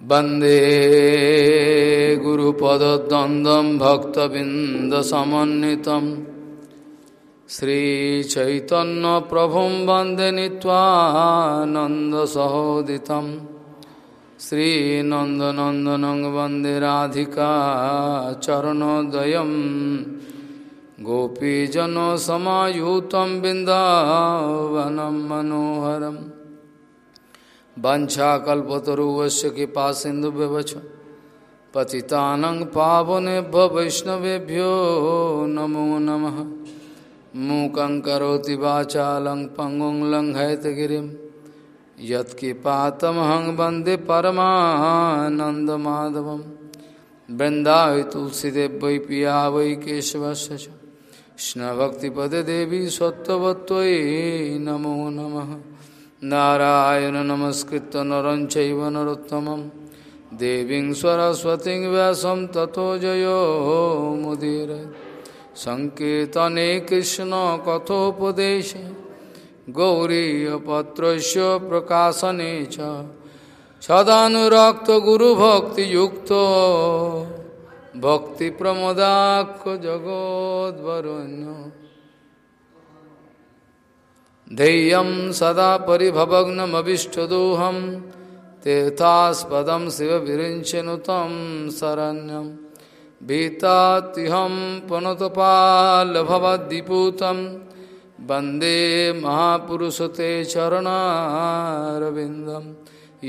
वंदे गुरुपदद्वन्द्वं भक्तबिन्दसमन्वितं श्रीचैतन्यप्रभुं वंदे नीत्वानन्दसहोदितं श्रीनन्दनन्दनं वंदे राधिका चरणोदयं गोपीजनसमायुतं बिन्दावनं मनोहरम् वंशाकल्पतरुवश कृपा सिंधु व्यवच पतितानंग पावनेभ्य वैष्णवेभ्यो नमो नमः। मूकं करोति वाचालं पंगुं लङ्घयतगिरिं। यत्किपातमहं वंदे परमानन्दमाधवं वृन्दावि तुलसीदेव वै पिया वै केशवस्य च। देवी सत्त्ववत्त्वयि नमो नमः। नारायण नमस्कृत नर चैव देवीं सरस्वतीं व्यासं ततो जयो मुदीर। सङ्कीर्तने कृष्णकथोपदेशे गौरीयपत्रस्य प्रकाशने च। सदानुरक्तगुरुभक्तियुक्तो भक्तिप्रमदाख्य जगोद्वरुण्य ध्येयं सदा परिभवग्नमभिष्टदोहं, तीर्थास्पदं शिवविरिञ्चनुतं शरण्यं। भीतात्युहं पुनतपालभवद्दिपूतं वंदे महापुरुषते चरणारविन्दं।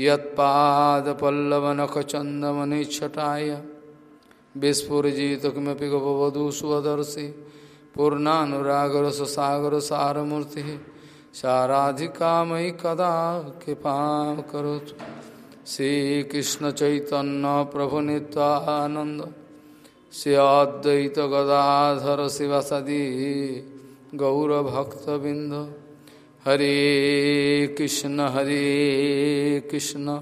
यत्पादपल्लवनखचन्दमनिच्छटाय विस्फुरिजित किमपि गपवधू स्वदर्शि पूर्णानुरागरससागरसारमूर्तिः साराधिका मयि कदा कृपा करोतु। श्रीकृष्ण चैतन्य प्रभु नित्यानंद श्री गदाधर शिवसदी गौरभक्तबिंद हरे कृष्ण हरे कृष्ण।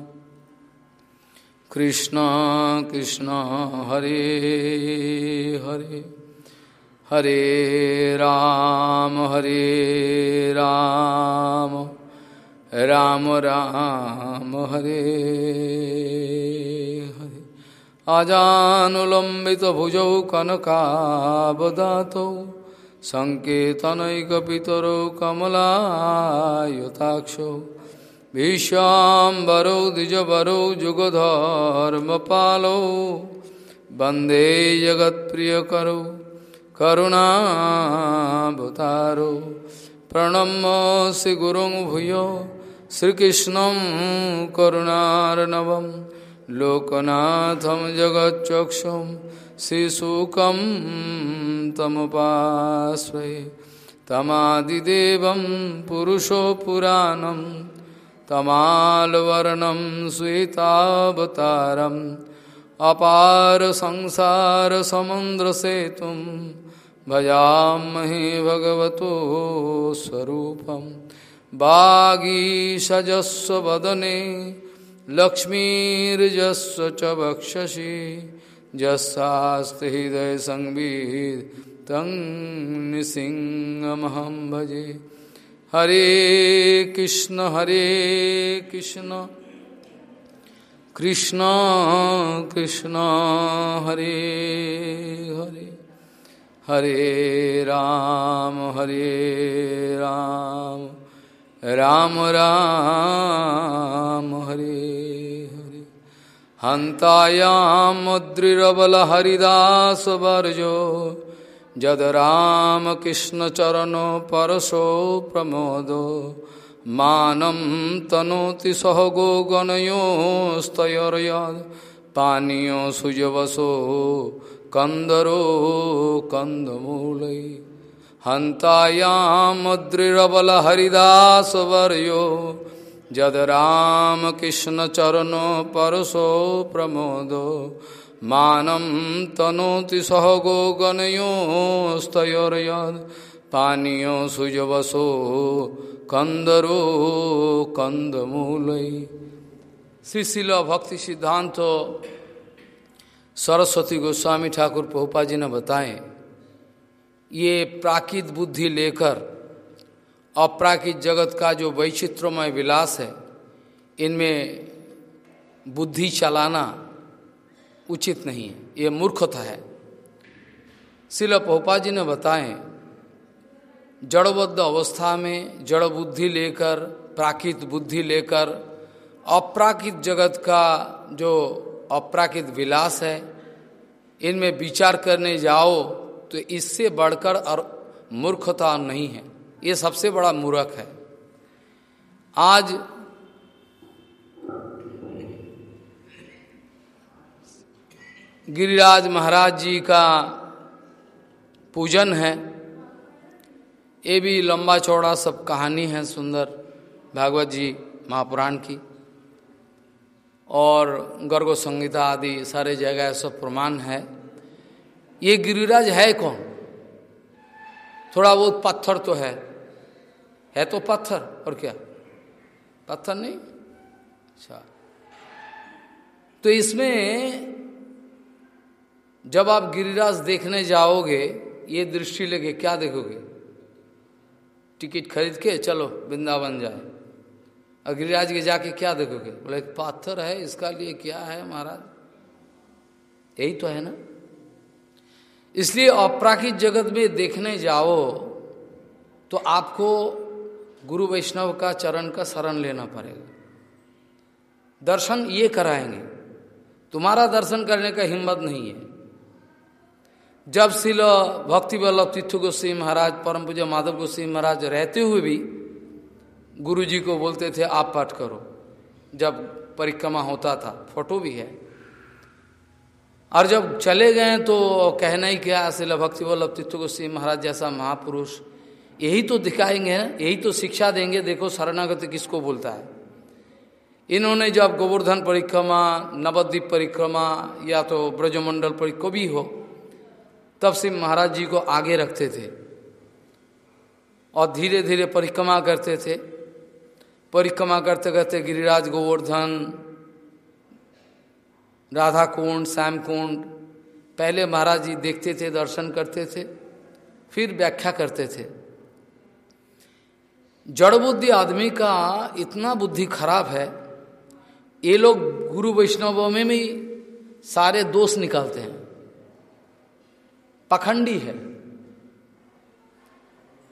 कृष्ण कृष्ण, हरे हरे। हरे राम हरे राम राम राम, हरे हरे। आजानुलम्बितभुजौ कनकावदातौ सङ्केतनैकपितरौ कमलायुताक्षौ भीष्वाम्बरौ द्विजवरौ, जुगधर्मपालौ, वंदे जगत्प्रियकरौ करुणावतारो प्रणम्य श्रीगुरुं भूयो, श्रीकृष्णं करुणार्णवं। लोकनाथं जगच्चक्षुं श्रीशुकं तमुपाश्रये। तमादिदेवं पुरुषो पुराणं, तमालवर्णं श्वेतावतारम् अपार संसार समुद्र से तुम भजामहे भगवतो स्वरूपम बागीशजस्व वदने, लक्ष्मीर्जस्व च वक्षसि। जस्सास्ति हृदय संविद तं निसिंहमहं भजे। हरे कृष्ण हरे कृष्ण। कृष्ण कृष्ण, हरे हरे। हरे राम हरे राम राम राम, हरे हरे। हन्तायामुद्रिरबल हरिदास वर्जो जद राम कृष्ण चरणो परशो प्रमोदो। मानं तनोति सहगो गणयोस्तयोर्यद् पानीयो सुजवसो कन्दरो कन्दमूलै हन्तायामुद्रिरबलहरिदासवर्यो जद रामकृष्णचरणो परशो प्रमोदो। मानं तनोति सह सहगो गणयोस्तयोर्यद् पानीयो सुजवसो कंदरो कंदमूलय श्री भक्ति सिद्धांत सरस्वती गोस्वामी ठाकुर पोपा जी ने बताएँ, ये प्राकृत बुद्धि लेकर अपराकृत जगत का जो वैचित्रमय विलास है, इनमें बुद्धि चलाना उचित नहीं है, ये मूर्खता है। शिल पोपा जी ने बताएँ, जड़बद्ध अवस्था में जड़ बुद्धि लेकर, प्राकृत बुद्धि लेकर अप्राकृत जगत का जो अप्राकृत विलास है। इनमें विचार करने जाओ तो इससे बढ़कर और मूर्खता नहीं है। ये सबसे बड़ा मूर्ख है। आज गिरिराज महाराज जी का पूजन है। ये भी लंबा चौड़ा सब कहानी है सुंदर भागवत जी महापुराण की। और गर्ग संगीता आदि सारे जगह सब प्रमाण है। ये गिरिराज है कौन? थोड़ा बहुत पत्थर तो है। है तो पत्थर, और क्या? पत्थर नहीं? अच्छा। तो इसमें जब आप गिरिराज देखने जाओगे, ये दृष्टि लेके क्या देखोगे? टिकट खरीद के चलो, वृंदावन जाए। गिरिराज के जाके क्या देखोगे? बोले पाथर है, इसका लिए क्या है महाराज? यही तो है ना? इसलिए अपराकित जगत में देखने जाओ तो आपको गुरु वैष्णव का चरण का शरण लेना पड़ेगा। दर्शन ये कराएँगे। तुम्हारा दर्शन करने का हिम्मत नहीं है। जब शिल भक्ति वल्लभ तीर्थ गोस्वी महाराज परम पूजा माधव गोस्वी महाराज रहते हुए भी गुरु जी को बोलते थे, आप पाठ करो। जब परिक्रमा होता था, फ़ोटो भी है। और जब चले गए तो कहना ही क्या शिल भक्ति वल्लभ तीर्थ गोस्वी महाराज जैसा महापुरुष, यही तो दिखाएँगे यही तो शिक्षा देंगे, देखो शरणागति किसको बोलता है। इन्होंने जब गोवर्धन परिक्रमा, नवद्वीप परिक्रमा, या तो ब्रजमंडल परिक्रमा भी हो, तब से महाराज जी को आगे रखते थे और धीरे धीरे परिक्रमा करते थे। परिक्रमा करते करते गिरिराज गोवर्धन राधा कुंड श्याम कुंड पहले महाराज जी देखते थे, दर्शन करते थे, फिर व्याख्या करते थे। जड़ बुद्धि आदमी का इतना बुद्धि खराब है, ये लोग गुरु वैष्णवों में भी सारे दोष निकालते हैं। पखंडी है।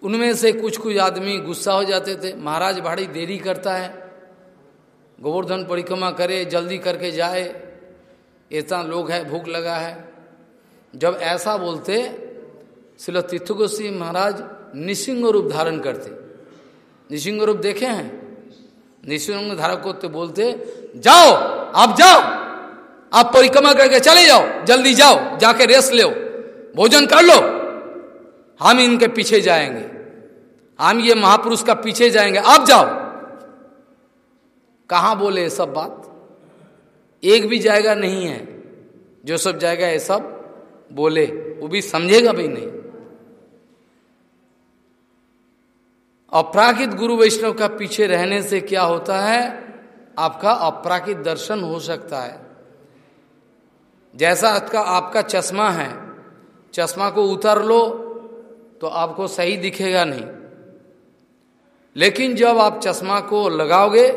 उनमें से कुछ कुछ आदमी गुस्सा हो जाते थे। महाराज भाड़ी देरी करता है। गोवर्धन परिक्रमा करे, जल्दी करके जाए। इतना लोग है, भूख लगा है। जब ऐसा बोलते शिल तीर्थ महाराज निसिंग रूप धारण करते। निसिंग रूप देखे हैं? निसिंग धारक को तो बोलते, जाओ, आप जाओ। आप परिक्रमा करके चले जाओ। जल्दी जाओ, जाके रेस्ट लो। भोजन कर लो। हम इनके पीछे जाएँगे। हम ये महापुरुष का पीछे जाएँगे। आप जाओ। कहा बोले ये सब बात? एक भी जाएगा नहीं है। जो सब जाएगा, ये सब बोले। वो भी समझेगा भी नहीं। अपराकित गुरु वैष्णव का पीछे रहने से क्या होता है? आपका अपराकित दर्शन हो सकता है। जैसा आपका आपका चश्मा है, चश्मा को उतर लो तो आपको सही दिखेगा नहीं। लेकिन जब आप चश्मा को लगाओगे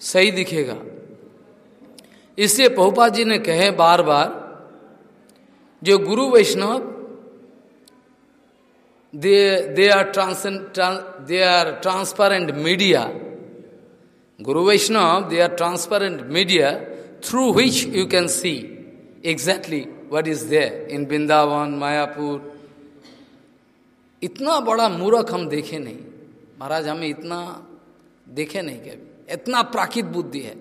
सही दिखेगा। इससे पहुपा जी ने कहे बार बार जो guru Vaishnava they they are trans they are transparent media guru Vaishnava they are transparent media through which you can see exactly what is there in Vrindavan, Mayapur इतना बड़ा मूर्ख हम देखे नहीं। महाराज, हमें इतना देखे नहीं कभी इतना प्राकृत बुद्धि है।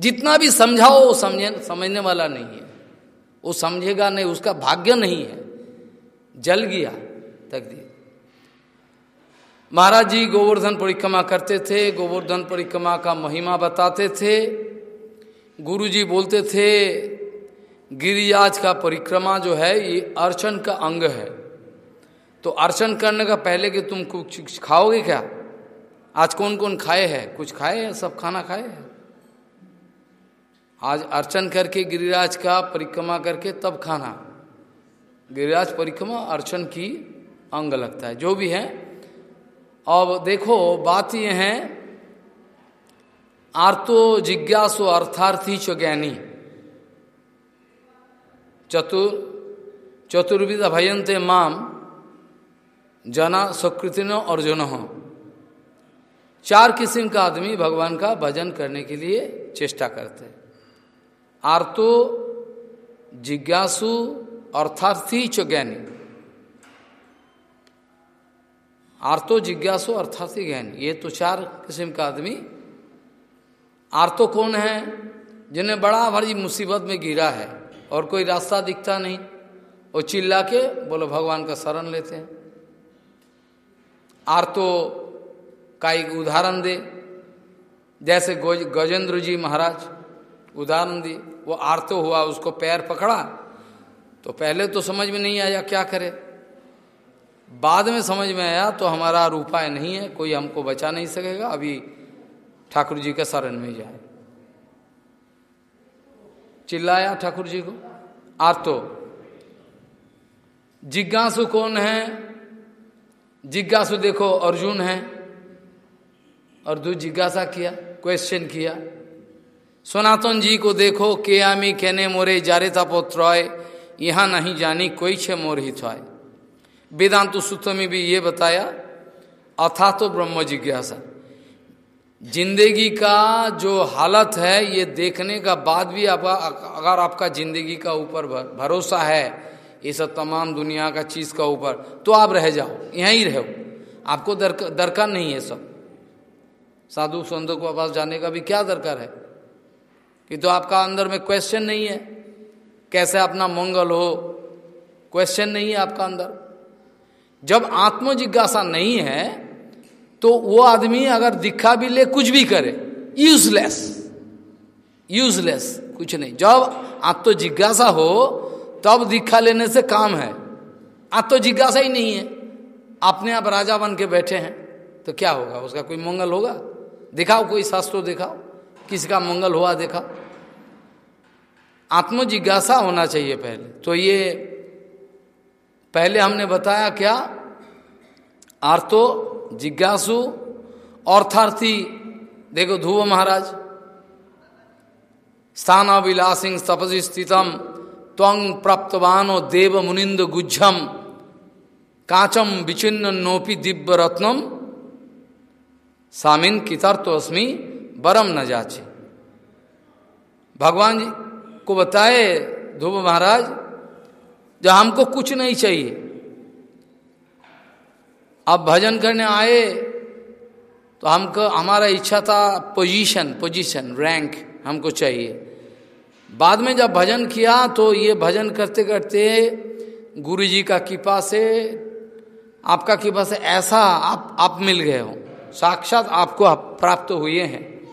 जितना भी समझाओ, वो समझे, समझने वाला नहीं है। वो समझेगा नहीं, उसका भाग्य नहीं है। जल गया तकदीर महाराज जी गोवर्धन परिक्रमा करते थे, गोवर्धन परिक्रमा का महिमा बताते थे। गुरु जी बोलते थे, गिरिराज का परिक्रमा जो है, ये अर्चन का अंग है। तो अर्चन करने का पहले कि तुम कुछ खाओगे क्या? आज कौन कौन खाए हैं? कुछ खाए हैं? सब खाना खाए हैं? आज अर्चन करके, गिरिराज का परिक्रमा करके तब खाना। गिरिराज परिक्रमा, अर्चन की अंग लगता है। जो भी है। अब देखो, बात यह है, आर्तो जिज्ञासो अर्थार्थी च ज्ञानी। चतुर चतुर्विद भयंते माम। जना सकृतिन अर्जुन। हो चार किस्म का आदमी भगवान का भजन करने के लिए चेष्टा करते हैं। आर्तो, जिज्ञासु, अर्थार्थी च ज्ञानी। आर्तो, जिज्ञासु, अर्थार्थी ज्ञानी। ये तो चार किस्म का आदमी। आर्तो कौन है? जिन्हें बड़ा भारी मुसीबत में गिरा है और कोई रास्ता दिखता नहीं वो चिल्ला के बोलो, भगवान का शरण लेते हैं। आर्तो का एक उदाहरण दे। जैसे गजेंद्र जी महाराज, उदाहरण दी। वो आर्तो हुआ, उसको पैर पकड़ा तो पहले तो समझ में नहीं आया क्या करे। बाद में समझ में आया तो हमारा उपाय नहीं है, कोई हमको बचा नहीं सकेगा, अभी ठाकुर जी के शरण में जाए। चिल्लाया ठाकुर जी को, आर्तो, जिज्ञासु कौन है? जिज्ञासु देखो, अर्जुन है, और दू जिज्ञासा किया क्वेश्चन किया। सनातन जी को देखो, के आमी कहने मोरे जारे था पोत्रय यहाँ नहीं जानी कोई छे मोर ही था वेदांत सूत्र में भी ये बताया अथा तो ब्रह्म जिज्ञासा। ज़िंदगी का जो हालत है, ये देखने का बाद भी आप अगर आपका ज़िंदगी का ऊपर भरोसा है ये सब तमाम दुनिया का चीज़ का ऊपर तो आप रह जाओ, यहीं रहो। आपको दरकार नहीं है सब। साधु संतों को पास जाने का भी क्या दरकार है? कि तो आपका अंदर में क्वेश्चन नहीं है। कैसे अपना मंगल हो? क्वेश्चन नहीं है आपका अंदर। जब आत्म जिज्ञासा नहीं है तो वो आदमी अगर दिखा भी ले, कुछ भी करे यूजलेस यूजलेस कुछ नहीं। जब आत्म जिज्ञासा हो तब दीक्षा लेने से काम है। आत्म जिज्ञासा ही नहीं है। अपने आप राजा बन के बैठे हैं तो क्या होगा? उसका कोई मंगल होगा? दिखाओ, कोई शास्त्र दिखाओ। किसी का मंगल हुआ देखा आत्म जिज्ञासा होना चाहिए पहले। तो ये पहले हमने बताया क्या? आर्थो जिज्ञासु अर्थार्थी। देखो ध्रुव महाराज। स्थान विलासिंग तपसी स्थितम। त्वंग प्राप्तवानो देव मुनिंद गुज्जम काचम विचिन्न नोपी दिव्य रत्नम सामिन कितर्तोस्मी बरम न जाचे। भगवान जी को बताए, ध्रुव महाराज, जो हमको कुछ नहीं चाहिए। अब भजन करने आए तो हमको, हमारा इच्छा था पोजीशन पोजीशन रैंक हमको चाहिए। बाद में जब भजन किया तो ये भजन करते करते गुरु जी का कृपा से आपका कृपा से ऐसा आप आप मिल गए हो। साक्षात आपको आप प्राप्त हुए हैं।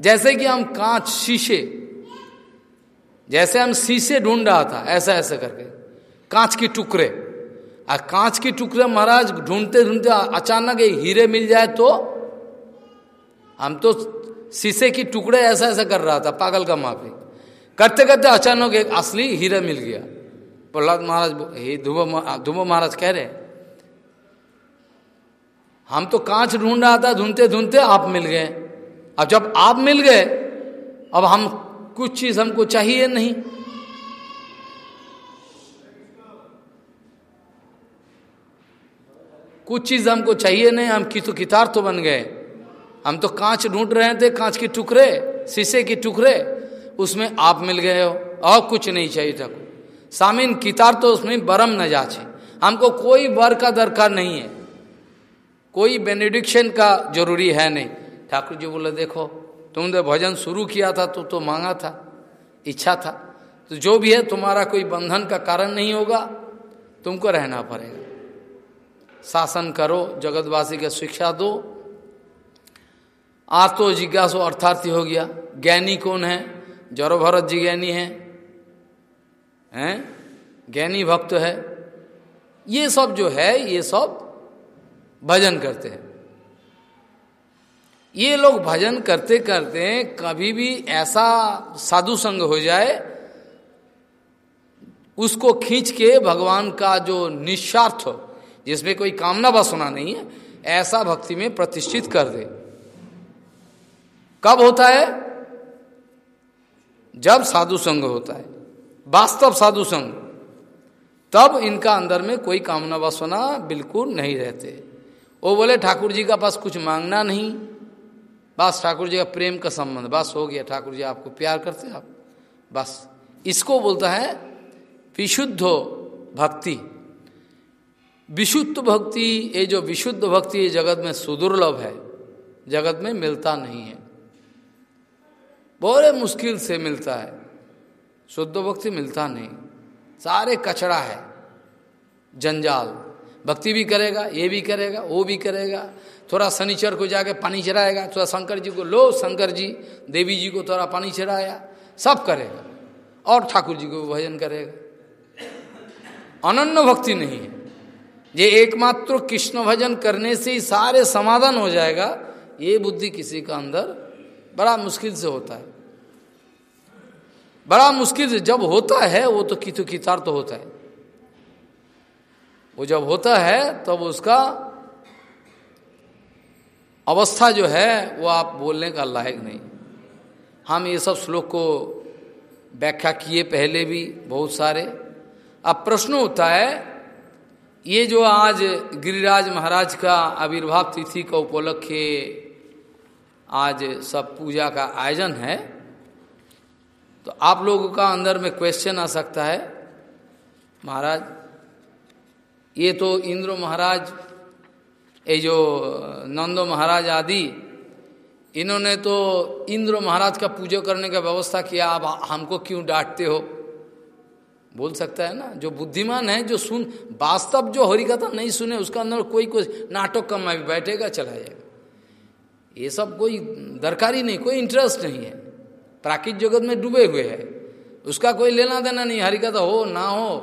जैसे कि हम कांच शीशे, जैसे हम शीशे ढूंढ रहा था, ऐसा ऐसा करके। कांच के टुकड़े। और कांच के टुकड़े महाराज ढूंढते ढूंढते अचानक एक हीरे मिल जाए तो हम तो शीशे की टुकड़े ऐसा ऐसा कर रहा था, पागल का माफ़ी। करते करते अचानक एक असली हीरा मिल गया। प्रहलाद महाराज धुबो महाराज कह रहे, हम तो कांच ढूंढ रहा था, ढूंढते ढूंढते आप मिल गए। अब जब आप मिल गए, अब हम कुछ चीज़ हमको चाहिए नहीं। कुछ चीज़ हमको चाहिए नहीं, हम की तो कितार तो बन गए। हम तो कांच ढूंढ रहे थे, कांच के टुकड़े, शीशे के टुकड़े। उसमें आप मिल गए हो, और कुछ नहीं चाहिए था सामिन कितार तो उसमें बरम न जाचे। हमको कोई वर का दरकार नहीं है। कोई बेनिडिक्शन का ज़रूरी है नहीं। ठाकुर जी बोले, देखो, तुमने भजन शुरू किया था तो तो मांगा था, इच्छा था। तो जो भी है, तुम्हारा कोई बंधन का कारण नहीं होगा, तुमको रहना पड़ेगा। शासन करो, जगतवासी का शिक्षा दो। आर्तो जिज्ञासो अर्थार्थी हो गया। ज्ञानी कौन है? जरो भरत जी ज्ञानी है, हैं? ज्ञानी भक्त है। ये सब जो है, ये सब भजन करते हैं। ये लोग भजन करते करते कभी भी ऐसा साधु संग हो जाए, उसको खींच के भगवान का जो निस्वार्थ जिसमें कोई कामना बस होना नहीं है, ऐसा भक्ति में प्रतिष्ठित कर दे। कब होता है? जब साधु संग होता है, वास्तव साधु संग, तब इनका अंदर में कोई कामना वासना बिल्कुल नहीं रहते। वो बोले, ठाकुर जी का पास कुछ मांगना नहीं। बस ठाकुर जी का प्रेम का संबंध, बस हो गया। ठाकुर जी आपको प्यार करते आप बस। इसको बोलता है विशुद्ध भक्ति। विशुद्ध भक्ति, ये जो विशुद्ध भक्ति ये जगत में सुदुर्लभ है, जगत में मिलता नहीं है। बड़े मुश्किल से मिलता है। शुद्ध भक्ति मिलता नहीं। सारे कचरा है। जंजाल। भक्ति भी करेगा, ये भी करेगा, वो भी करेगा। थोड़ा शनिचर को जाके पानी चढ़ाएगा, थोड़ा शंकर जी को लो, शंकर जी, देवी जी को थोड़ा पानी चढ़ाया, सब करेगा। और ठाकुर जी को भजन करेगा। अनन्न भक्ति नहीं है। ये एकमात्र कृष्ण भजन करने से ही सारे समाधान हो जाएगा। ये बुद्धि किसी का अंदर बड़ा मुश्किल से होता है। बड़ा मुश्किल जब होता है, वो तो कितु कितार तो होता है। वो जब होता है, तब तो उसका अवस्था जो है, वो आप बोलने का लायक नहीं। हम ये सब श्लोक को व्याख्या किए पहले भी बहुत सारे। अब प्रश्न होता है, ये जो आज गिरिराज महाराज का आविर्भाव तिथि का उपलक्ष्य आज सब पूजा का आयोजन है तो आप लोगों का अंदर में क्वेश्चन आ सकता है, महाराज, ये तो इंद्र महाराज, ये जो नंदो महाराज आदि, इन्होंने तो इंद्र महाराज का पूजा करने का व्यवस्था किया आप हमको क्यों डांटते हो? बोल सकता है ना, जो बुद्धिमान है, जो सुन, वास्तव जो हरिकथा नहीं सुने, उसका अंदर कोई कोई नाटक कम भी बैठेगा, चला जाएगा। ये सब कोई दरकारी नहीं, कोई इंटरेस्ट नहीं है। प्राकृतिक जगत में डूबे हुए है। उसका कोई लेना देना नहीं, हरिकथा हो ना हो,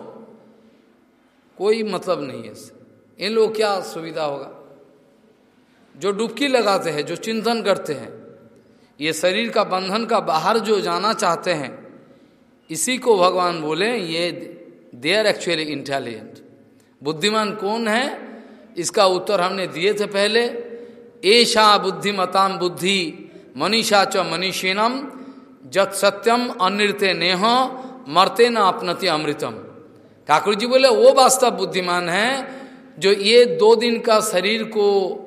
कोई मतलब नहीं है। इन लोग क्या सुविधा होगा? जो डुबकी लगाते हैं, जो चिंतन करते हैं, ये शरीर का बंधन का बाहर जो जाना चाहते हैं, इसी को भगवान बोले, ये दे आर एक्चुअली इंटेलिजेंट बुद्धिमान कौन है? इसका उत्तर हमने दिए थे पहले ऐशा बुद्धिमताम बुद्धि, मनीषा च मनीषीनम जत सत्यम अनृत्य नेह, मरते न अपनति अमृतम। ठाकुर जी बोले, वो वास्तव बुद्धिमान है, जो ये दो दिन का शरीर को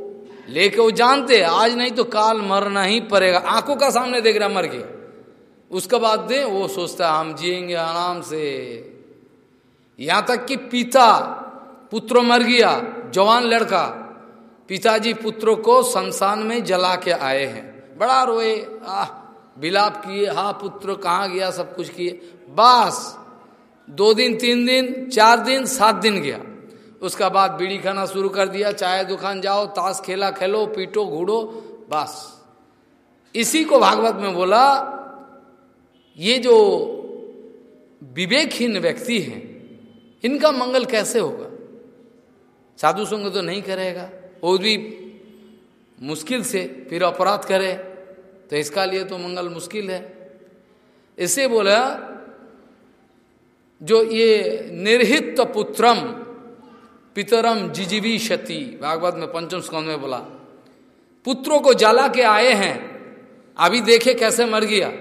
लेके वो जानते आज नहीं तो काल मरना ही पड़ेगा। आँखों का सामने देख रहा मर गया। उसके बाद दे, वो सोचता है, हम जिएँगे आराम से। यहाँ तक कि पिता, पुत्र मर गया, जवान लड़का, पिताजी पुत्र को संसान में जला के आए हैं। बड़ा रोए, आह बिलाप किए, हा पुत्र, कहाँ गया, सब कुछ किए। बस, दो दिन, तीन दिन, चार दिन, सात दिन गया। उसका बाद बीड़ी खाना शुरू कर दिया, चाय दुकान जाओ, ताश खेला, खेलो, पीटो, घूड़ो, बस। इसी को भागवत में बोला, ये जो विवेकहीन व्यक्ति हैं, इनका मंगल कैसे होगा? साधु संग तो नहीं करेगा। वो भी मुश्किल से फिर अपराध करे। तो इसका लिए तो मंगल मुश्किल है। इसे बोला, जो ये निर्हित पुत्रम, पितरम जिजीवी क्षति भागवत में पंचम स्कंद में बोला, पुत्रों को जला के आए हैं, अभी देखे कैसे मर गया।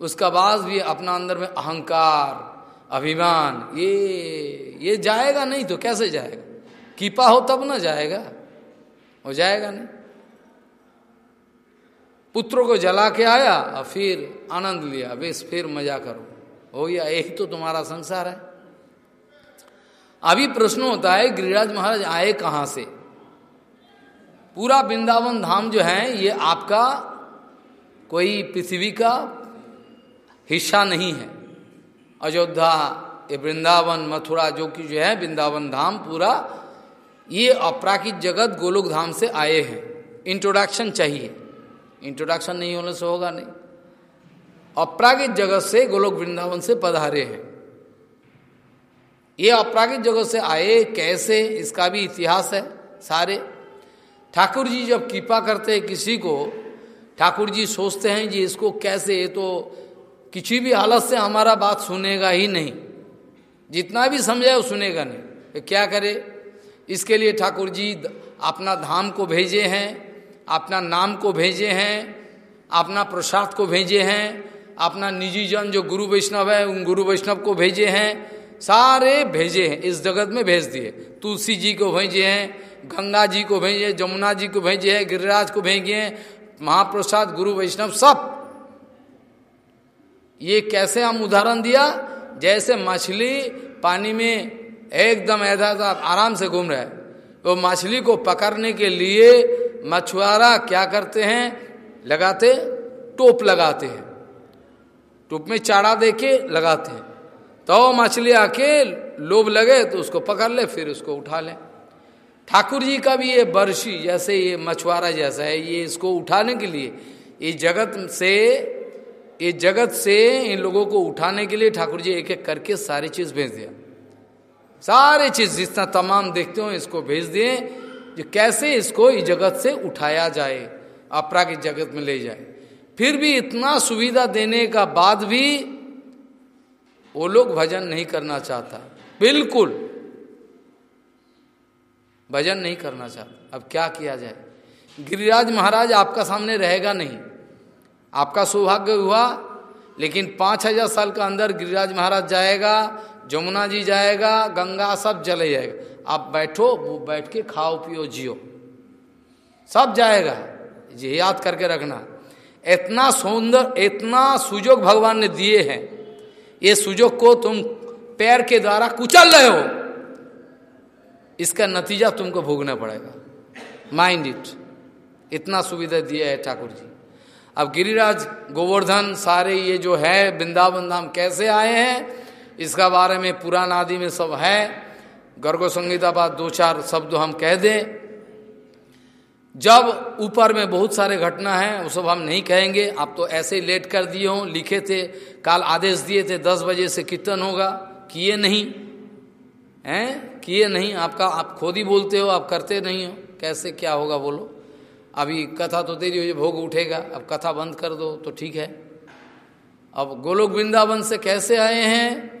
उसका बाद भी अपना अंदर में अहंकार, अभिमान, ये ये जाएगा नहीं तो कैसे जाएगा? कीपा हो तब ना जाएगा, हो जाएगा नहीं। पुत्रों को जला के आया और फिर आनंद लिया, बेस फिर मज़ा करो। हो गया यही तो तुम्हारा संसार है। अभी प्रश्न होता है, गिरिराज महाराज आए कहाँ से? पूरा वृंदावन धाम जो है, ये आपका कोई पृथ्वी का हिस्सा नहीं है। अयोध्या, ये वृंदावन, मथुरा, जो कि जो है वृंदावन धाम, पूरा ये अपराकित जगत गोलोक धाम से आए हैं। इंट्रोडक्शन चाहिए। इंट्रोडक्शन नहीं होने से होगा नहीं। अपरागित जगत से गोलोक वृंदावन से पधारे हैं। ये अपरागित जगत से आए, कैसे, इसका भी इतिहास है सारे। ठाकुर जी जब कृपा करते हैं किसी को ठाकुर जी सोचते हैं जी इसको कैसे तो किसी भी हालत से हमारा बात सुनेगा ही नहीं। जितना भी समझे वो सुनेगा नहीं। तो क्या करे? इसके लिए ठाकुर जी अपना धाम को भेजे हैं। अपना नाम को भेजे हैं, अपना प्रसाद को भेजे हैं, अपना निजी जन जो गुरु वैष्णव है, उन गुरु वैष्णव को भेजे हैं, सारे भेजे हैं, इस जगत में भेज दिए। तुलसी जी को भेजे हैं, गंगा जी को भेजे जमुना जी को भेजे हैं, गिरिराज को भेजे हैं, महाप्रसाद, गुरु वैष्णव सब। ये कैसे हम उदाहरण दिया? जैसे मछली पानी में एकदम ऐसा आराम से घूम रहा है तो मछली को पकड़ने के लिए मछुआरा क्या करते हैं? लगाते, टोप लगाते हैं। टोप में चारा दे के लगाते हैं। तो मछली आके लोभ लगे तो उसको पकड़ ले, फिर उसको उठा ले। ठाकुर जी का भी ये बर्शी जैसे ये मछुआरा जैसा है, ये इसको उठाने के लिए, ये जगत से, ये जगत से इन लोगों को उठाने के लिए ठाकुर जी एक एक करके सारी चीज़ भेज दिया। सारे चीज़ जितना तमाम देखते हो, इसको भेज दिए। जो कैसे इसको इस जगत से उठाया जाए अपरागिक जगत में ले जाए। फिर भी इतना सुविधा देने का बाद भी वो लोग भजन नहीं करना चाहता। बिल्कुल। भजन नहीं करना चाहता। अब क्या किया जाए? गिरिराज महाराज आपका सामने रहेगा नहीं। आपका सौभाग्य हुआ, लेकिन पाँच हज़ार साल का अंदर गिरिराज महाराज जाएगा, जमुना जी जाएगा, गंगा सब जले जाएगा। आप बैठो वो बैठ के खाओ, पियो, जियो। सब जाएगा। ये याद करके रखना। इतना सुंदर, इतना सुजोग भगवान ने दिए हैं। ये सुजोग को तुम पैर के द्वारा कुचल रहे हो। इसका नतीजा तुमको भोगना पड़ेगा। माइंड इट इतना सुविधा दिया है ठाकुर जी। अब गिरिराज गोवर्धन सारे ये जो है, वृंदावन धाम कैसे आए हैं, इसका बारे में पुराण आदि में सब है। गर्गो संगीता बाद दो चार शब्द हम कह दें। जब ऊपर में बहुत सारे घटना है, वो सब हम नहीं कहेंगे। आप तो ऐसे ही लेट कर दिए हों, लिखे थे, काल आदेश दिए थे, दस बजे से कीर्तन होगा। किए नहीं। हैं? किए नहीं। आपका, आप खुद ही बोलते हो, आप करते नहीं हो। कैसे, क्या होगा बोलो? अभी कथा तो देरी हो भोग उठेगा। अब कथा बंद कर दो तो ठीक है। अब गोलोक वृंदावन से कैसे आए हैं?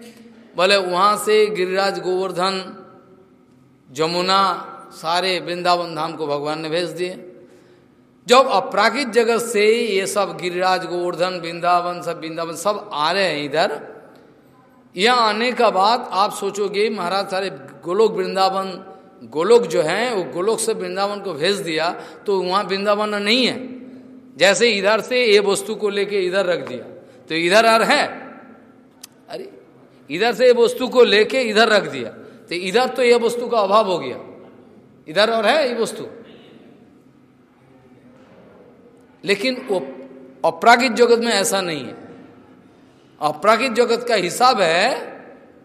बोले, वहाँ से गिरिराज गोवर्धन जमुना सारे वृंदावन धाम को भगवान ने भेज दिए। जब अपराकित जगत से ये सब गिरिराज, गोवर्धन, वृंदावन, सब वृंदावन, सब आ रहे हैं इधर, यह आने का बाद आप सोचोगे, महाराज सारे गोलोक वृंदावन, गोलोक जो है, वो गोलोक से वृंदावन को भेज दिया तो वहाँ वृंदावन नहीं है। जैसे इधर से ये वस्तु को लेके इधर रख दिया तो इधर और है। अरे, इधर से ये वस्तु को लेके इधर रख दिया। तो इधर तो यह वस्तु का अभाव हो गया। इधर और है ये वस्तु। लेकिन वो अपरागित जगत में ऐसा नहीं है। अपरागित जगत का हिसाब है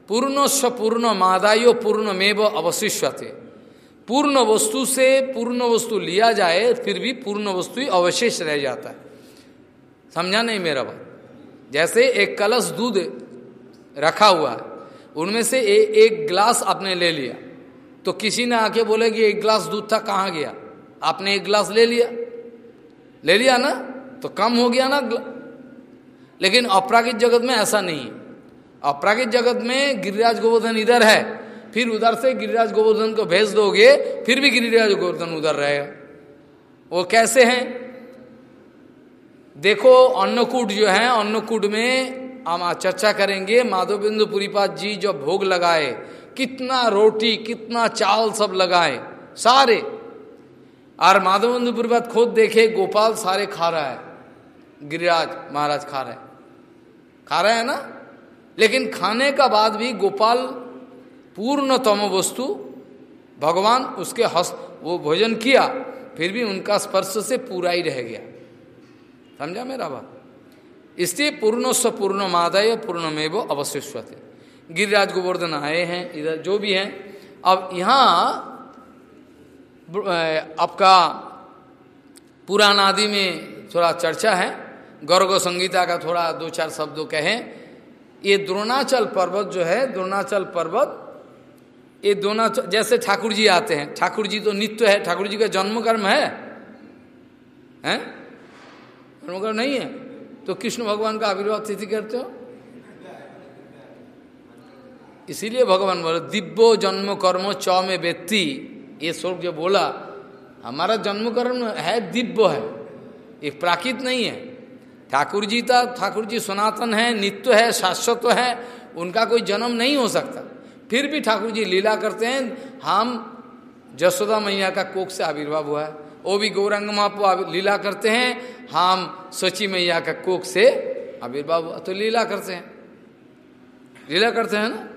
पूर्ण पूर्ण मादायो पूर्ण मेव अवशिष्य पूर्ण वस्तु से पूर्ण वस्तु लिया जाए, फिर भी पूर्ण वस्तु ही अवशेष रह जाता है। समझा नहीं मेरा बात? जैसे एक कलश दूध रखा हुआ है उनमें से ए, एक ग्लास आपने ले लिया। तो किसी ने आके बोले कि एक गिलास दूध था कहाँ गया? आपने एक गिलास ले लिया। ले लिया ना? तो कम हो गया ना लेकिन अपरागित जगत में ऐसा नहीं है। अपरागित जगत में गिरिराज गोवर्धन इधर है फिर उधर से गिरिराज गोवर्धन को भेज दोगे फिर भी गिरिराज गोवर्धन उधर रहेगा। वो कैसे हैं? देखो अन्नकूट जो है अन्नकूट में हम चर्चा करेंगे माधवबिंदु पुरीपाद जी जो भोग लगाए, कितना रोटी, कितना चावल सब लगाए, सारे। और माधवबंधु बात खुद देखे, गोपाल सारे खा रहा है, गिरिराज महाराज खा रहे खा रहे हैं ना? लेकिन खाने का बाद भी गोपाल पूर्णतम वस्तु, भगवान उसके हस्त, वो भोजन किया, फिर भी उनका स्पर्श से पूरा ही रह गया। समझा मेरा बात? इसलिए पूर्ण स्व पूर्ण मादय, पूर्णमेव अवशिष्य गिरिराज गोवर्धन आए हैं, इधर जो भी हैं। अब यहाँ आपका पुराण आदि में थोड़ा चर्चा है। गौरव संगीता का थोड़ा दो चार शब्दों कहें। ये द्रोणाचल पर्वत जो है, द्रोणाचल पर्वत, ये द्रोणाचल, जैसे ठाकुर जी आते हैं। ठाकुर जी तो नित्य है ठाकुर जी का जन्म कर्म है। हैं? जन्म कर्म नहीं है? तो कृष्ण भगवान का आविर्भाव तिथि करते हो? इसीलिए भगवान बोले, दिव्यो जन्म कर्म च में व्यक्ति। ये श्लोक जो बोला, हमारा जन्म कर्म है, दिव्य है। एक प्राकृत नहीं है। ठाकुर जी तो ठाकुर जी सनातन है, नित्य है, शाश्वत तो है, उनका कोई जन्म नहीं हो सकता। फिर भी ठाकुर जी लीला करते हैं, हम जसोदा मैया का कोख से आविर्भाव हुआ है। वो भी गौरंग महापो लीला करते हैं हम सोची मैया का कोख से आविर्भाव तो लीला करते हैं। लीला करते हैं ना?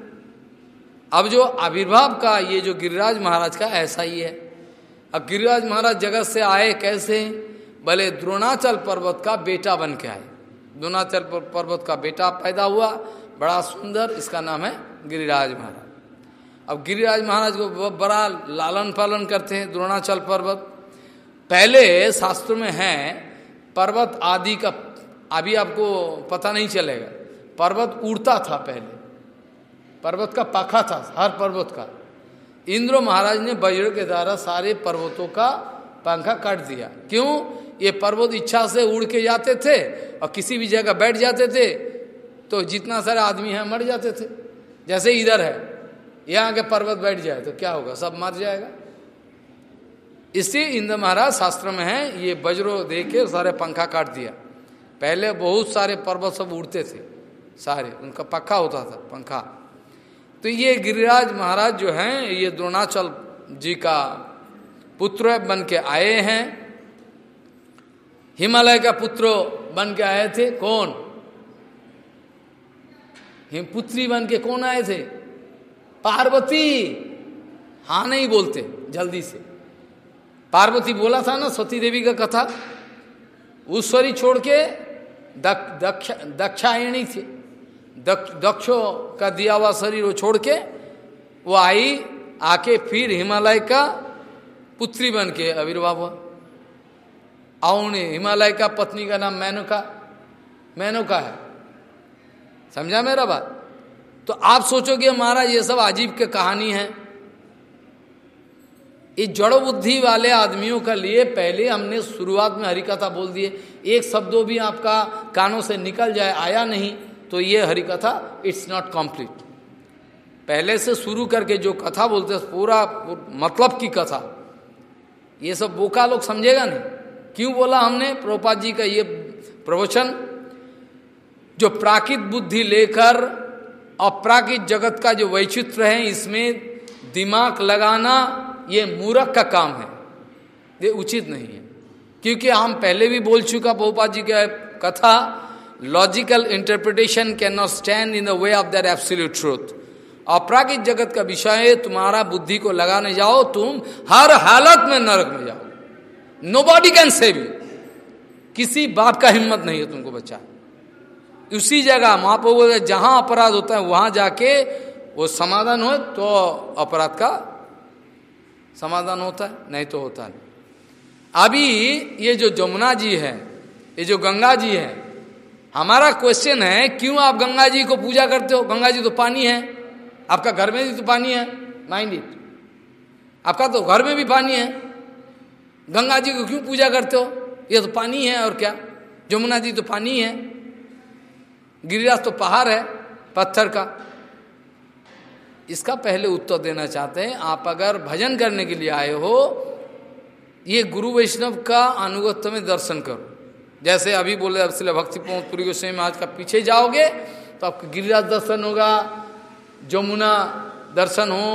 अब जो आविर्भाव का, ये जो गिरिराज महाराज का, ऐसा ही है। अब गिरिराज महाराज जगत से आए कैसे? भले द्रोणाचल पर्वत का बेटा बन के आए। द्रोणाचल पर्वत का बेटा पैदा हुआ, बड़ा सुंदर, इसका नाम है गिरिराज महाराज। अब गिरिराज महाराज को बड़ा लालन पालन करते हैं द्रोणाचल पर्वत। पहले शास्त्र में है पर्वत आदि का, अभी आपको पता नहीं चलेगा। पर्वत उड़ता था पहले। पर्वत का पाखा था, हर पर्वत का। इंद्र महाराज ने वज्र के द्वारा सारे पर्वतों का पंखा काट दिया। क्यों? ये पर्वत इच्छा से उड़ के जाते थे और किसी भी जगह बैठ जाते थे तो जितना सारे आदमी हैं मर जाते थे। जैसे इधर है, यहाँ के पर्वत बैठ जाए तो क्या होगा? सब मर जाएगा। इससे इंद्र महाराज शास्त्र में है, ये वज्रो दे के सारे पंखा काट दिया। पहले बहुत सारे पर्वत सब उड़ते थे, सारे, उनका पक्का होता था पंखा। तो ये गिरिराज महाराज जो हैं, ये द्रोणाचल जी का पुत्र बन के आए हैं। हिमालय का पुत्र बन के आए थे, कौन? पुत्री बन के कौन आए थे? पार्वती। हाँ नहीं बोलते, जल्दी से। पार्वती बोला था ना सती देवी का कथा ऊश्वरी छोड़ के दक्ष, दक्षायणी थी। दक्षो का दिया हुआ शरीर वो छोड़ के, वो आई, आके फिर हिमालय का पुत्री बन के आविर्भाव हुआ। आओने हिमालय का पत्नी का नाम मैनुका मैनुका है। समझा मेरा बात? तो आप सोचोगे महाराज ये सब अजीब के कहानी है। इस जड़ो बुद्धि वाले आदमियों का लिए पहले हमने शुरुआत में हरिकथा बोल दिए। एक शब्दों भी आपका कानों से निकल जाए, आया नहीं तो ये हरि कथा इट्स नॉट कंप्लीट पहले से शुरू करके जो कथा बोलते पूरा मतलब की कथा, ये सब बोका लोग समझेगा नहीं। क्यों बोला हमने? प्रोपात जी का ये प्रवचन, जो प्राकृत बुद्धि लेकर अपराकृत जगत का जो वैचित्र है, इसमें दिमाग लगाना ये मूर्ख का काम है। ये उचित नहीं है। क्योंकि हम पहले भी बोल चुका बहुपा जी का कथा logical interpretation can not stand in the way of that absolute truth अपरागिक जगत का विषय है, तुम्हारा बुद्धि को लगाने जाओ, तुम हर हालत में नरक में जाओ। Nobody can save you किसी बाप का हिम्मत नहीं है तुमको बच्चा उसी जगह महाप्रभु जहाँ अपराध होता है, वहाँ जाके वो समाधान हो तो अपराध का समाधान होता है, नहीं तो होता नहीं। अभी ये जो जमुना जी है, ये जो गंगा जी है, हमारा क्वेश्चन है, क्यों आप गंगा जी को पूजा करते हो? गंगा जी तो पानी है। आपका घर में भी तो पानी है माइंड इट आपका तो घर में भी पानी है। गंगा जी को क्यों पूजा करते हो? ये तो पानी है और क्या? जमुना जी तो पानी है। गिरिराज तो पहाड़ है, पत्थर का। इसका पहले उत्तर देना चाहते हैं। आप अगर भजन करने के लिए आए हो, ये गुरु वैष्णव का अनुगत्य में दर्शन करो। जैसे अभी बोले अब सिले भक्ति पूरी गोस्वामी महाराज का पीछे जाओगे तो आपको गिरिराज दर्शन होगा, जमुना दर्शन हो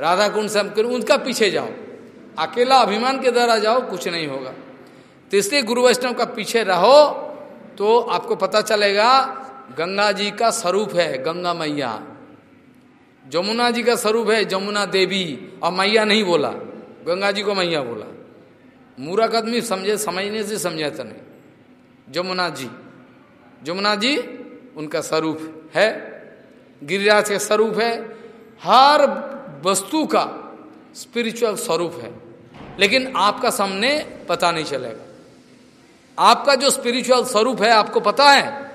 राधा कुंड से हम उनका पीछे जाओ। अकेला अभिमान के द्वारा जाओ, कुछ नहीं होगा। तो इसलिए गुरु वैष्णव का पीछे रहो तो आपको पता चलेगा, गंगा जी का स्वरूप है, गंगा मैया। जमुना जी का स्वरूप है जमुना देवी। और मैया नहीं बोला, गंगा जी को मैया बोला। मूरख आदमी समझे, समझने से समझा समझाता नहीं। जमुना जी जमुना जी उनका स्वरूप है, गिरिराज का स्वरूप है, हर वस्तु का स्पिरिचुअल स्वरूप है। लेकिन आपका सामने पता नहीं चलेगा। आपका जो स्पिरिचुअल स्वरूप है, आपको पता है?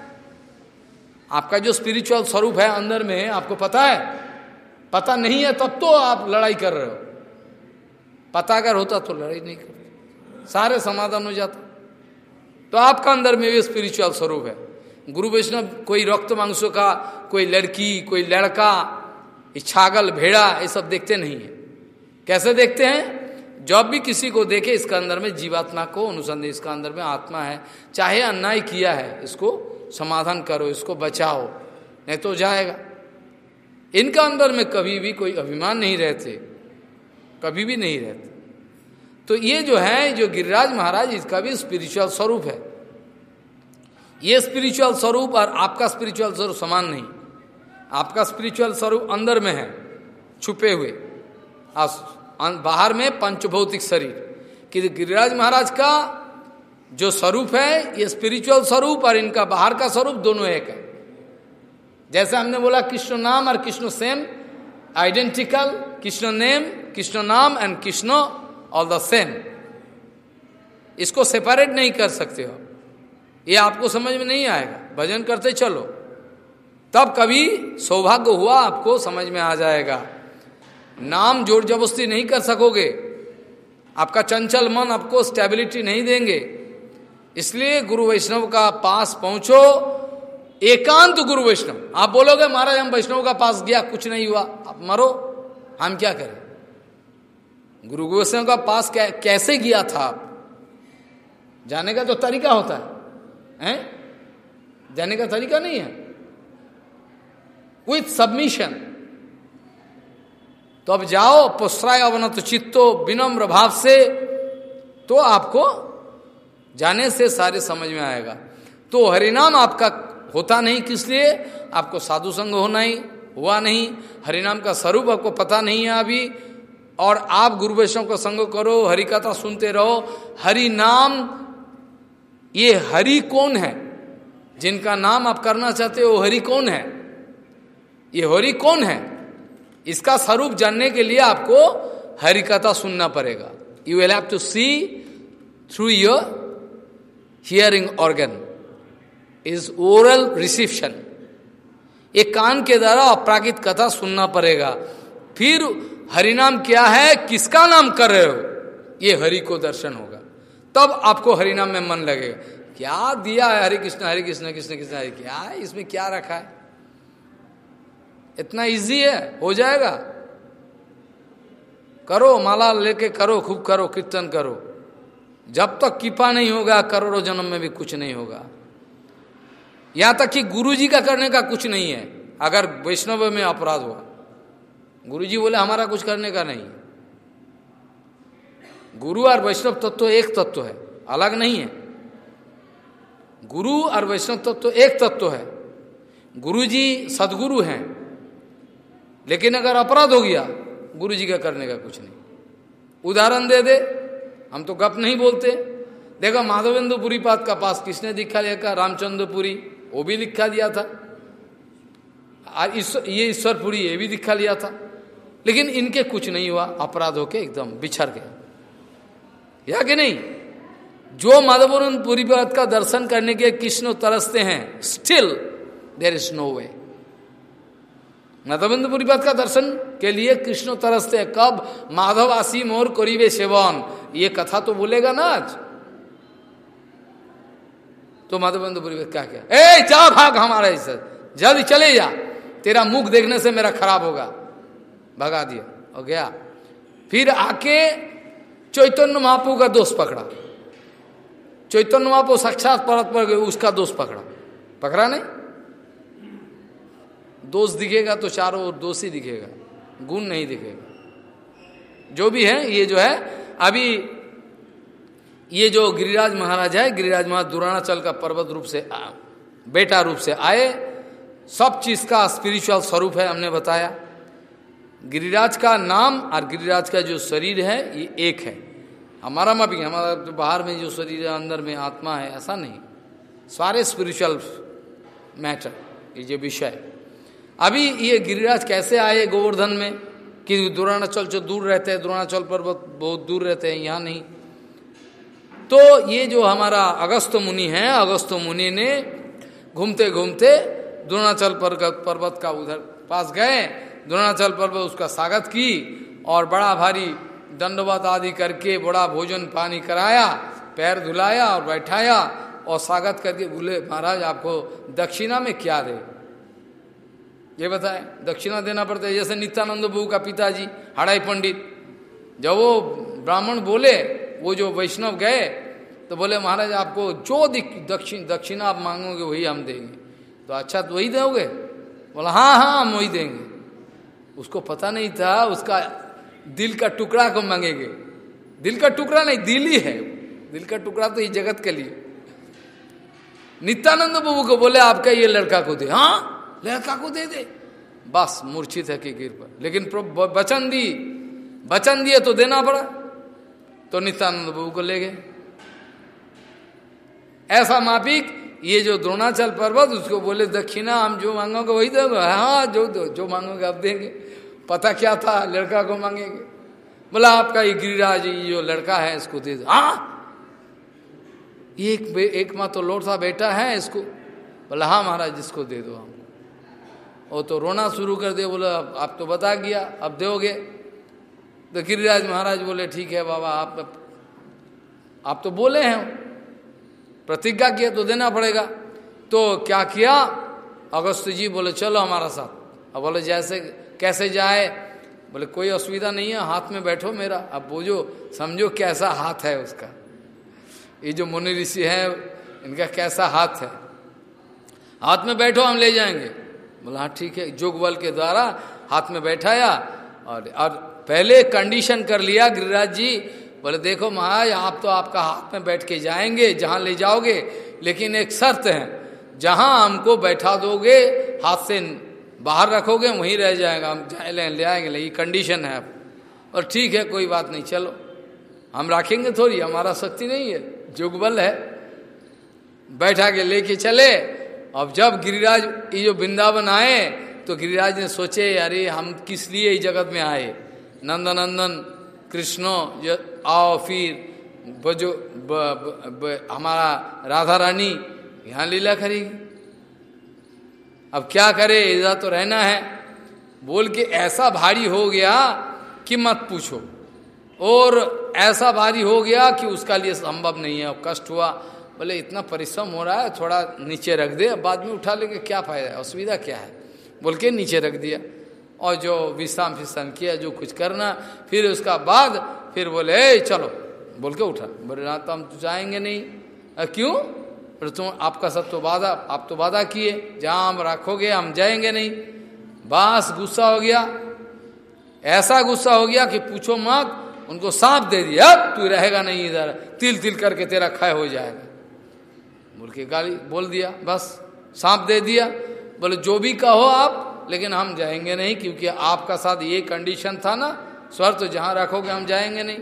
आपका जो स्पिरिचुअल स्वरूप है अंदर में, आपको पता है? पता नहीं है तब तो आप लड़ाई कर रहे हो। पता अगर होता तो लड़ाई नहीं कर सारे समाधान हो जाता। तो आपका अंदर में भी स्पिरिचुअल स्वरूप है। गुरु वैष्णव, कोई रक्त मांसों का, कोई लड़की, कोई लड़का छागल, भेड़ा, ये सब देखते नहीं है। कैसे देखते हैं? जब भी किसी को देखे, इसका अंदर में जीवात्मा को अनुसंधान, इसका अंदर में आत्मा है। चाहे अन्याय किया है, इसको समाधान करो, इसको बचाओ, नहीं तो जाएगा। इनका अंदर में कभी भी कोई अभिमान नहीं रहते, कभी भी नहीं रहते। तो ये जो है, जो गिरिराज महाराज, इसका भी स्पिरिचुअल स्वरूप है। ये स्पिरिचुअल स्वरूप और आपका स्पिरिचुअल स्वरूप समान नहीं। आपका स्पिरिचुअल स्वरूप अंदर में है, छुपे हुए। बाहर में पंचभौतिक शरीर। कि गिरिराज महाराज का जो स्वरूप है, ये स्पिरिचुअल स्वरूप और इनका बाहर का स्वरूप दोनों एक है। जैसे हमने बोला कृष्ण नाम और Krishna same identical Krishna name Krishna नाम and Krishna all the same इसको सेपरेट नहीं कर सकते हो। ये आपको समझ में नहीं आएगा। भजन करते चलो। तब कभी सौभाग्य हुआ आपको समझ में आ जाएगा। नाम ज़ोर जबरस्ती नहीं कर सकोगे। आपका चंचल मन आपको स्टेबिलिटी नहीं देंगे। इसलिए गुरु वैष्णव का पास पहुंचो। एकांत गुरु वैष्णव। आप बोलोगे, महाराज, हम वैष्णव का पास गया, कुछ नहीं हुआ, आप मरो। हम क्या करें? गुरु वैष्णव का पास कैसे गया था आप? जाने का तो तरीका होता है, हैं? जाने का तरीका नहीं है। विथ सबमिशन तो अब जाओ, पुस्राय अवनत चित्तो विनम्र भाव से तो आपको जाने से सारे समझ में आएगा। तो हरिनाम आपका होता नहीं किस लिए? आपको साधु संग होना ही हुआ नहीं। हरिनाम का स्वरूप आपको पता नहीं है अभी। और आप गुरु वैष्णव का संग करो हरि कथा सुनते रहो। हरि नाम ये हरि कौन है? जिनका नाम आप करना चाहते हो, हरि कौन है? ये हरि कौन है? इसका स्वरूप जानने के लिए आपको हरि कथा सुनना पड़ेगा। You will have to see through your hearing organ is oral reception एक कान के द्वारा अपरागित कथा सुनना पड़ेगा। फिर हरिनाम क्या है? किसका नाम कर रहे हो? ये हरि को दर्शन होगा। तब आपको हरिनाम में मन लगेगा। क्या दिया है हरे कृष्ण हरे कृष्ण कृष्ण कृष्ण, हरे क्या है? इसमें क्या रखा है? इतना इजी है। हो जाएगा। करो, माला लेके करो, खूब करो, कीर्तन करो। जब तक कृपा नहीं होगा, करोड़ों जन्म में भी कुछ नहीं होगा। यहाँ तक कि गुरु जी का करने का कुछ नहीं है। अगर वैष्णव में अपराध हुआ गुरु जी बोले, हमारा कुछ करने का नहीं गुरु और वैष्णव तत्व एक तत्व है, अलग नहीं है। गुरु और वैष्णव तत्व एक तत्व है। गुरु जी सदगुरु हैं, लेकिन अगर अपराध हो गया गुरु जी का करने का कुछ नहीं। उदाहरण दे दे, हम तो गप नहीं बोलते। देखो माधवेंद्र पुरी पात का पास किसने दिखा लिया? रामचंद्रपुरी। वो भी दिखा दिया था। ये ईश्वरपुरी ये भी दिखा लिया था। लेकिन इनके कुछ नहीं हुआ, अपराध होके एकदम बिछड़ गया। या कि नहीं? जो माधवपुरन पुरी का दर्शन करने के कृष्ण तरसते हैं still there is no way नतबिंदपुरी पद का दर्शन के लिए कृष्ण तरसते कब? माधव आसी मोर करीबे सेवन ये कथा तो बोलेगा ना आज? तो माधवेंद्रपुरी क्या क्या? ए, जा भाग हमारा इसे जल्दी चले जा। तेरा मुख देखने से मेरा खराब होगा। भगा दिया हो गया। फिर आके चैतन्य महापू का दोष पकड़ा। चैतन्य महापू साक्षात परत पर गए, उसका दोष पकड़ा। पकड़ा नहीं। दोष दिखेगा तो चारों ओर दोष ही दिखेगा, गुण नहीं दिखेगा। जो भी है, ये जो है, अभी ये जो गिरिराज महाराज है गिरिराज महाराज दुराणाचल का पर्वत रूप से आ, बेटा रूप से आए। सब चीज़ का स्पिरिचुअल स्वरूप है हमने बताया। गिरिराज का नाम और गिरिराज का जो शरीर है ये एक है। हमारा में भी हमारा तो बाहर में जो शरीर है अंदर में आत्मा है ऐसा नहीं। सारे स्पिरिचुअल मैटर ये जो विषय। अभी ये गिरिराज कैसे आए गोवर्धन में? कि दुराणाचल जो दूर रहते हैं दुराणाचल पर्वत बहुत दूर रहते हैं यहाँ नहीं। तो ये जो हमारा अगस्त मुनि है, अगस्त मुनि ने घूमते घूमते द्रोणाचल पर्वत का उधर पास गए, द्रोणाचल पर्वत उसका स्वागत की और बड़ा भारी दंडवत आदि करके बड़ा भोजन पानी कराया, पैर धुलाया और बैठाया और स्वागत करके बोले, महाराज, आपको दक्षिणा में क्या दे? ये बताए, दक्षिणा देना पड़ता है। जैसे नित्यानंद बहू का पिताजी, हड़ाई पंडित, जब वो ब्राह्मण बोले वो जो वैष्णव गए तो बोले, महाराज, आपको जो दक्षिण, दक्षिणा आप मांगोगे, वही हम देंगे। तो अच्छा तो वही दोगे? बोला हाँ हाँ हम वही देंगे। उसको पता नहीं था, उसका दिल का टुकड़ा को मांगेंगे। दिल का टुकड़ा नहीं, दिल ही है। दिल का टुकड़ा तो इस जगत के लिए। नित्यानंद बाबू को बोले, आपका ये लड़का को दे। हाँ लड़का को दे दे। बस, मूर्छित है कि पर लेकिन वचन दी वचन दिए तो देना पड़ा। तो नित्यानंद बाबू को ले गए। ऐसा मापिक ये जो द्रोणाचल पर्वत, उसको बोले, दक्षिणा, हम जो मांगोगे वही देंगे हाँ जो दो, जो मांगोगे आप देंगे। पता क्या था? लड़का को मांगेंगे। बोला, आपका ये गिरिराज, ये जो लड़का है, इसको दे दो। हाँ? एक एक माँ तो लोटा बेटा है, इसको। बोला हाँ महाराज, इसको दे दो हम वो तो रोना शुरू कर दे बोला आप तो बता गया, अब दोगे। तो गिरिराज महाराज बोले, ठीक है बाबा, आप आप तो बोले हैं। प्रतिज्ञा किया तो देना पड़ेगा। तो क्या किया? अगस्त जी बोले, चलो हमारा साथ। अब बोले, जैसे, कैसे जाए? बोले, कोई असुविधा नहीं है, हाथ में बैठो मेरा। अब बोझो, समझो कैसा हाथ है उसका। ये जो मुनि ऋषि है, इनका कैसा हाथ है? हाथ में बैठो, हम ले जाएँगे। बोला हाँ ठीक है। जोग बल के द्वारा हाथ में बैठाया और और पहले कंडीशन कर लिया गिरिराज जी। बोले देखो महाराज आप तो आपका हाथ में बैठ के जाएँगे जहाँ ले जाओगे लेकिन एक शर्त है जहाँ हमको बैठा दोगे हाथ से बाहर रखोगे वहीं रह जाएगा हम जाए ले, ले आएँगे ये कंडीशन है और ठीक है कोई बात नहीं चलो। हम रखेंगे थोड़ी हमारा शक्ति नहीं है जुगबल है। बैठा के लेके चले। अब जब गिरिराज ये जो वृंदावन आए तो गिरिराज ने सोचे अरे हम किस लिए इस जगत में आए? नंदनंदन कृष्णो आओ फिर बजो ब, ब, ब, हमारा राधा रानी यहाँ लीला करेगी अब क्या करे इधर तो रहना है। बोल के ऐसा भारी हो गया कि मत पूछो। और ऐसा भारी हो गया कि उसका लिए संभव नहीं है कष्ट हुआ। बोले इतना परिश्रम हो रहा है थोड़ा नीचे रख दे बाद में उठा लेंगे क्या फ़ायदा है असुविधा क्या है? बोल के नीचे रख दिया। और जो विश्राम फिश्राम किया जो कुछ करना फिर उसका बाद फिर बोले ए चलो। बोल के उठा। बोले ना तो हम तो जाएँगे नहीं। आ, क्यों? बोले तुम आपका सब तो वादा आप तो वादा किए। जहाँ हम रखोगे हम जाएँगे नहीं। बस गुस्सा हो गया। ऐसा गुस्सा हो गया कि पूछो मत उनको सांप दे दिया। अब तू रहेगा नहीं इधर तिल तिल करके तेरा खाए हो जाएगा। बोल के गाली बोल दिया बस सांप दे दिया। बोले जो भी कहो आप लेकिन हम जाएँगे नहीं क्योंकि आपका साथ ये कंडीशन था ना, स्वर तो जहाँ रखोगे हम जाएँगे नहीं।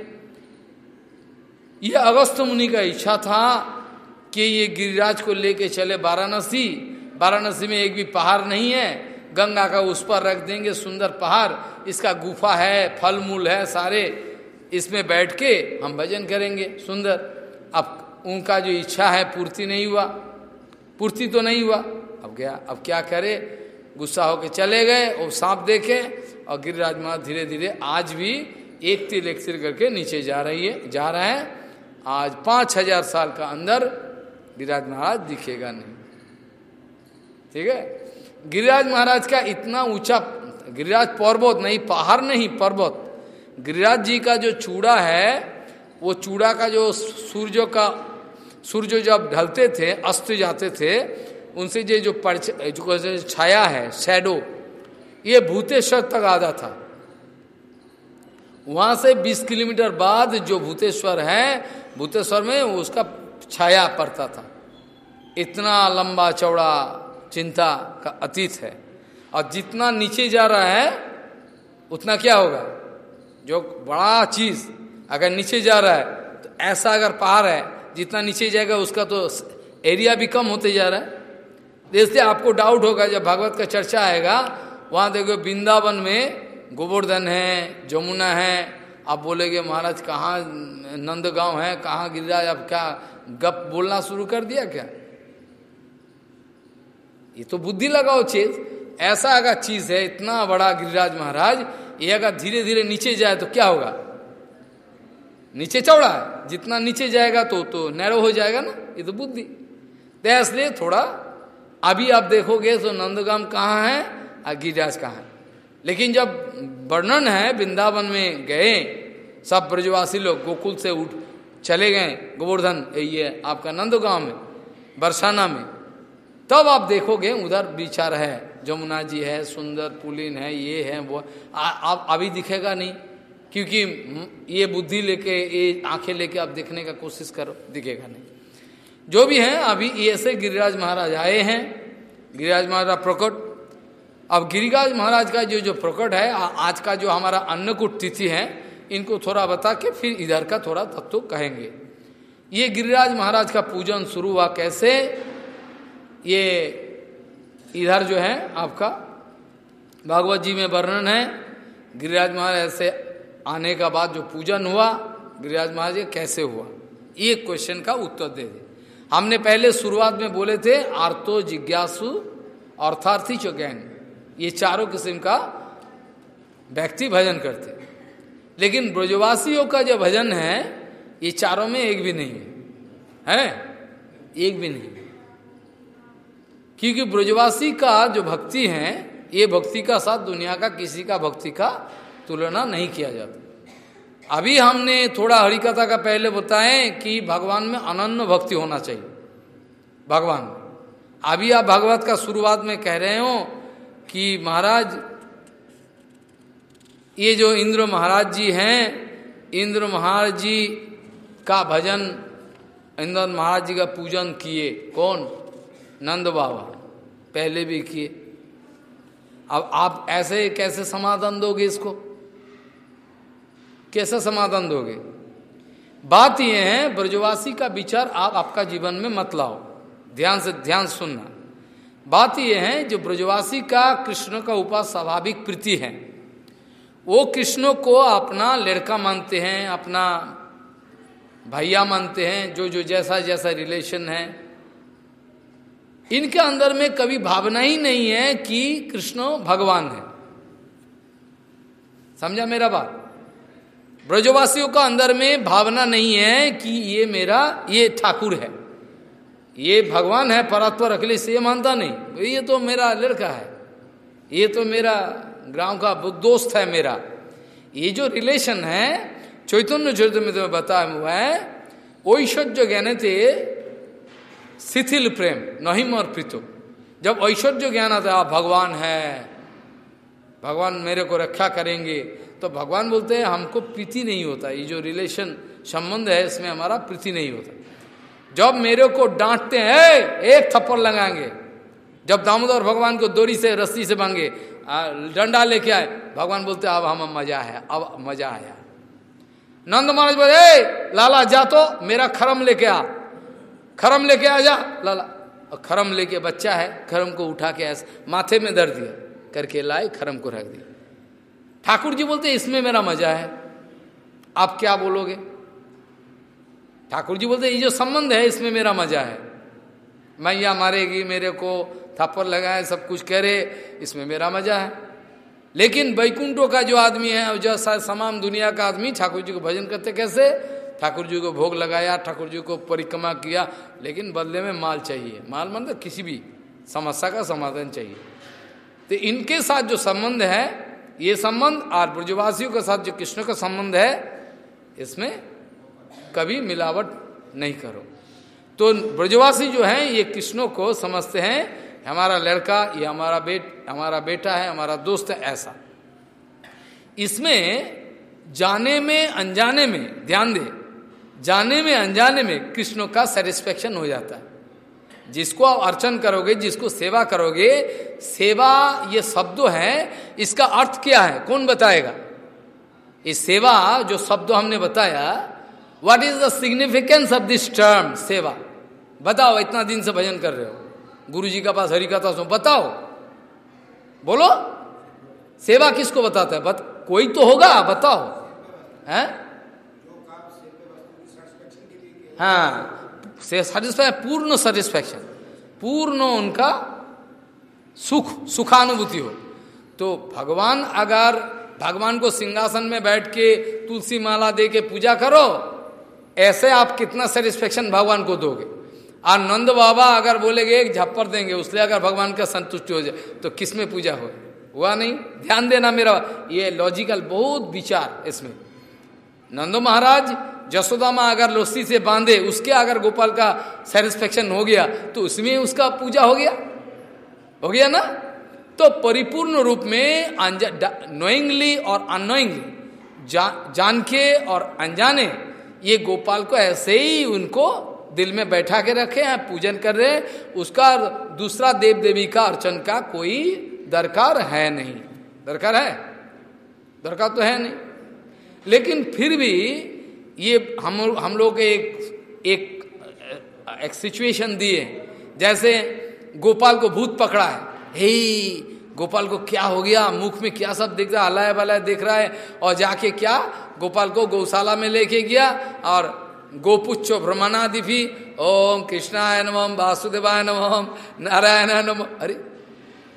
ये अगस्त मुनि का इच्छा था कि ये गिरिराज को लेके चले वाराणसी। वाराणसी में एक भी पहाड़ नहीं है, गंगा का उस पर रख देंगे सुंदर पहाड़। इसका गुफा है फल मूल है सारे। इसमें बैठ के हम भजन करेंगे, सुंदर। अब उनका जो इच्छा है, पूर्ति नहीं हुआ। पूर्ति तो नहीं हुआ। अब गया अब क्या करे? गुस्सा होके चले गए और सांप देखे और गिरिराज महाराज धीरे धीरे आज भी एक तिल एक तिल करके नीचे जा रही है, जा रहे हैं। आज पाँच हज़ार साल का अंदर गिरिराज महाराज दिखेगा नहीं। ठीक है? गिरिराज महाराज का इतना ऊँचा, गिरिराज पर्वत नहीं, पहाड़ नहीं, पर्वत। गिरिराज जी का जो चूड़ा है, वो चूड़ा का जो सूर्य का, सूर्य जब ढलते थे, अस्त जाते थे उनसे ये जो जो छाया है शैडो ये भूतेश्वर तक आधा था। वहाँ से 20 किलोमीटर बाद जो भूतेश्वर है, भूतेश्वर में उसका छाया पड़ता था। इतना लंबा चौड़ा चिंता का अतीत है। और जितना नीचे जा रहा है, उतना क्या होगा? जो बड़ा चीज़ अगर नीचे जा रहा है तो ऐसा अगर पहाड़ है, जितना नीचे जाएगा, उसका तो एरिया भी कम होते जा रहा है। जैसे आपको डाउट होगा, जब भागवत का चर्चा आएगा, वहाँ देखो वृंदावन में गोवर्धन है, जमुना है। आप बोलेगे, महाराज, कहाँ नंदगांव है, कहाँ गिरिराज, अब क्या गप बोलना शुरू कर दिया क्या? ये तो बुद्धि लगाओ चीज़ ऐसा अगर चीज़ है, इतना बड़ा गिरिराज महाराज, ये अगर धीरे धीरे नीचे जाए तो क्या होगा? नीचे चौड़ा है। जितना नीचे जाएगा तो तो नैरो हो जाएगा ना, ये तो बुद्धि। तो इसलिए थोड़ा अभी आप देखोगे तो नंदगाम कहाँ है? और गिरिराज कहाँ है? लेकिन जब वर्णन है, वृंदावन में गए, सब ब्रजवासी लोग गोकुल से उठ चले गए, गोवर्धन ये आपका नंदगांव में बरसाना में। तब आप देखोगे उधर विचार है, जमुना जी है, सुंदर पुलिन है, ये है, वो। आप, अभी दिखेगा नहीं, क्योंकि ये बुद्धि लेके, ये आँखें लेके आप देखने का कोशिश करो, दिखेगा नहीं। जो भी है, अभी ऐसे गिरिराज महाराज आए हैं। गिरिराज महाराज प्रकट। अब गिरिराज महाराज का जो जो प्रकट है आज का जो हमारा अन्नकूट तिथि है, इनको थोड़ा बता के फिर इधर का थोड़ा तत्व तो कहेंगे। ये गिरिराज महाराज का पूजन शुरू हुआ कैसे? ये इधर जो है, आपका भागवत जी में वर्णन है। गिरिराज महाराज ऐसे आने का बाद जो पूजन हुआ, गिरिराज महाराज कैसे हुआ? ये क्वेश्चन का उत्तर दे दे। हमने पहले शुरुआत में बोले थे आर्तो जिज्ञासु अर्थार्थी चौगैन ये चारों किस्म का व्यक्ति भजन करते। लेकिन ब्रजवासियों का जो भजन है, ये चारों में एक भी नहीं है। है? एक भी नहीं क्योंकि ब्रजवासी का जो भक्ति है, ये भक्ति का साथ दुनिया का किसी का भक्ति का तुलना नहीं किया जाता। अभी हमने थोड़ा हरिकथा का पहले बताए कि भगवान में अनन्य भक्ति होना चाहिए। भगवान। अभी आप भगवत का शुरुआत में कह रहे हो कि महाराज, ये जो इंद्र महाराज जी हैं, इंद्र महाराज जी का भजन, इंद्र महाराज जी का पूजन किए। कौन? नंद बाबा। पहले भी किए। अब आप ऐसे कैसे समाधान दोगे इसको? कैसे समाधान दोगे? बात यह है, ब्रजवासी का विचार आप, आपका जीवन में मत लाओ। ध्यान से, ध्यान सुनना। बात यह है, जो ब्रजवासी का कृष्ण का उपास स्वाभाविक प्रीति है, वो कृष्ण को अपना लड़का मानते हैं, अपना भैया मानते हैं, जो जो जैसा जैसा रिलेशन है। इनके अंदर में कभी भावना ही नहीं है कि कृष्ण भगवान है। समझा मेरा बात? ब्रजवासियों का अंदर में भावना नहीं है कि ये मेरा, ये ठाकुर है। ये भगवान है परत्वर अखिलेश, ये मानता नहीं। ये तो मेरा लड़का है। ये तो मेरा ग्राम का दोस्त है मेरा। ये जो रिलेशन है, चैतन्य चरित्र में तुम्हें बताया हुआ है, ऐश्वर्य ज्ञान थे शिथिल प्रेम नहीं मर प्रीतो जब ऐश्वर्य ज्ञान आता भगवान है। भगवान मेरे को रक्षा करेंगे। तो भगवान बोलते हैं, हमको प्रीति नहीं होता। ये जो रिलेशन संबंध है, इसमें हमारा प्रीति नहीं होता। जब मेरे को डांटते हैं एक थप्पड़ लगाएँगे। जब दामोदर भगवान को दोरी से, रस्सी से भांगे डंडा लेके आए। भगवान बोलते अब हम मज़ा है, अब मज़ा आया। नंद महाराज बोले लाला, जा तो मेरा खरम लेके आ। खरम लेके आ जा, लाला। और खरम लेके बच्चा है, खरम को उठा के ऐसे, माथे में दर्द दिया, करके लाए, खरम को रख दिया। ठाकुर जी बोलते, इसमें मेरा मज़ा है। आप क्या बोलोगे? ठाकुर जी बोलते, ये जो संबंध है, इसमें मेरा मज़ा है। मैया मारेगी, मेरे को थप्पड़ लगाए, सब कुछ करे, इसमें मेरा मज़ा है। लेकिन बैकुंठों का जो आदमी है जो तमाम दुनिया का आदमी ठाकुर जी को भजन करते कैसे? ठाकुर जी को भोग लगाया ठाकुर जी को परिक्रमा किया, लेकिन बदले में माल चाहिए। माल मतलब किसी भी समस्या का समाधान चाहिए। तो इनके साथ जो संबंध है ये संबंध और ब्रजवासियों के साथ जो कृष्ण का संबंध है, इसमें कभी मिलावट नहीं करो। तो ब्रजवासी जो है, ये कृष्णों को समझते हैं, हमारा लड़का, ये हमारा बेट, हमारा बेटा है, हमारा दोस्त है, ऐसा। इसमें जाने में, अनजाने में, ध्यान दे, जाने में, अनजाने में कृष्ण का सेटिस्फेक्शन हो जाता है। जिसको आप अर्चन करोगे जिसको सेवा करोगे सेवा ये शब्द है इसका अर्थ क्या है? कौन बताएगा? इस सेवा जो शब्द हमने बताया what is the significance of this term seva? बताओ इतना दिन से भजन कर रहे हो। गुरु जी का पास हरि कथा सुन बताओ। बोलो। सेवा किसको बताता है? बत, कोई तो होगा बताओ। हैं? हाँ। सेटिस्फाई पूर्ण सेटिस्फैक्शन पूर्ण उनका सुख, सुखानुभूति हो। तो भगवान अगर भगवान को सिंहासन में बैठ के तुलसी माला दे के पूजा करो, ऐसे आप कितना सेटिस्फेक्शन भगवान को दोगे? और नंद बाबा अगर बोलेगे, एक झप्पर देंगे, उसलिए अगर भगवान का संतुष्टि हो जाए तो किसमें पूजा हो? हुआ नहीं? ध्यान देना मेरा, ये लॉजिकल बहुत विचार इसमें। नंदो महाराज जसोदा माँ अगर लोस्सी से बांधे उसके अगर गोपाल का सेटिस्फेक्शन हो गया तो उसमें उसका पूजा हो गया? हो गया ना? तो परिपूर्ण रूप में नोइंगली और अनोइंगली जा, जान के और अनजाने ये गोपाल को ऐसे ही उनको दिल में बैठा के रखे हैं पूजन कर रहे हैं उसका दूसरा देव देवी का अर्चन का कोई दरकार है नहीं। दरकार है? दरकार तो है नहीं। लेकिन फिर भी ये हम हम लोग एक एक एक सिचुएशन दिए। जैसे गोपाल को भूत पकड़ा है। हे, गोपाल को क्या हो गया? मुख में क्या सब दिख रहा है? अलाय बलाय देख रहा है। और जाके क्या? गोपाल को गौशाला में लेके गया और गोपुच्छ भ्रमणादि भी, ओम कृष्णाय नम, वासुदेवाय नम नारायण नम। अरे,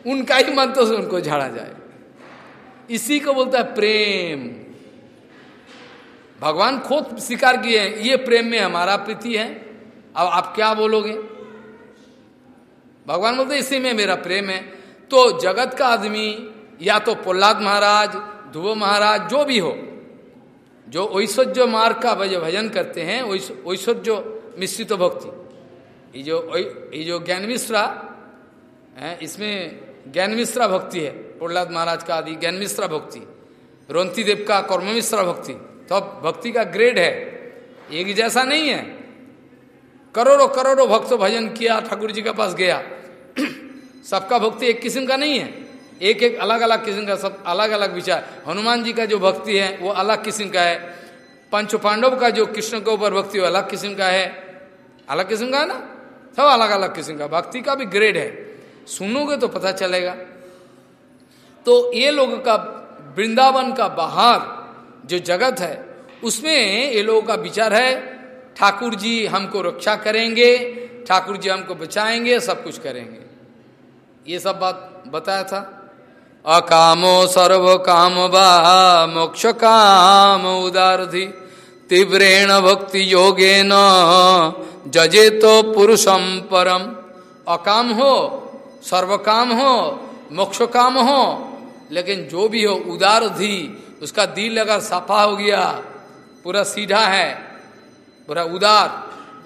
उनका ही मंत्र से उनको झाड़ा जाए। इसी को बोलता है प्रेम। भगवान खुद स्वीकार किए हैं, ये प्रेम में हमारा प्रीति है। अब आप क्या बोलोगे? भगवान बोलते इसी में मेरा प्रेम है। तो जगत का आदमी, या तो प्रहलाद महाराज, ध्रुव महाराज, जो भी हो, जो ऐश्वर्य मार्ग का भजन करते हैं ऐश्वर्य मिश्रित भक्ति। ये जो ये जो ज्ञान मिश्रा, है, इसमें ज्ञान मिश्रा भक्ति है, प्रहलाद महाराज का आदि ज्ञान मिश्रा भक्ति। रोंती देव का कर्म मिश्रा भक्ति। तो भक्ति का ग्रेड है। एक जैसा नहीं है। करोड़ों करोड़ों भक्त भजन किया, ठाकुर जी के पास गया। सबका भक्ति एक किस्म का नहीं है। एक एक अलग अलग किस्म का, सब अलग अलग विचार। हनुमान जी का जो भक्ति है, वो अलग किस्म का है। पंच पांडव का जो कृष्ण के ऊपर भक्ति, वो अलग किस्म का है। अलग किस्म का है ना? सब अलग अलग किस्म का। भक्ति का भी ग्रेड है। सुनोगे तो पता चलेगा। तो ये लोगों का, वृंदावन का बाहर जो जगत है, उसमें ये लोगों का विचार है, ठाकुर जी हमको रक्षा करेंगे, ठाकुर जी हमको बचाएँगे, सब कुछ करेंगे। ये सब बात बताया था। अकामो सर्व काम मोक्ष काम उदारधि, तीव्रेण भक्ति योगे न जजे तो पुरुषम परम। अकाम हो सर्व काम हो, मोक्ष काम हो, लेकिन जो भी हो उदार धी उसका दिल अगर सफ़ा हो गया, पूरा सीधा है, पूरा उदार,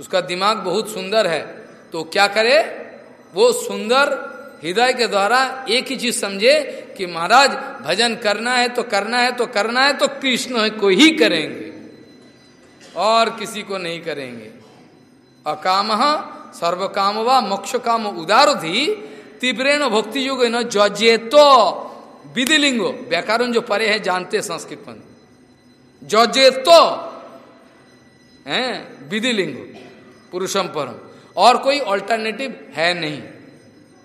उसका दिमाग बहुत सुंदर है तो क्या करे? वो सुंदर हृदय के द्वारा एक ही चीज़ समझे कि महाराज, भजन करना है तो करना है तो करना है तो कृष्ण को ही करेंगे। और किसी को नहीं करेंगे। अकाम सर्व काम व मोक्ष काम उदार थी तीव्रेण भक्ति युग न जजे तो विधिलिंगो व्याकरण जो परे है, जानते संस्कृत में जजे तो है, विधिलिंगो, पुरुषम परम। और कोई ऑल्टरनेटिव है नहीं।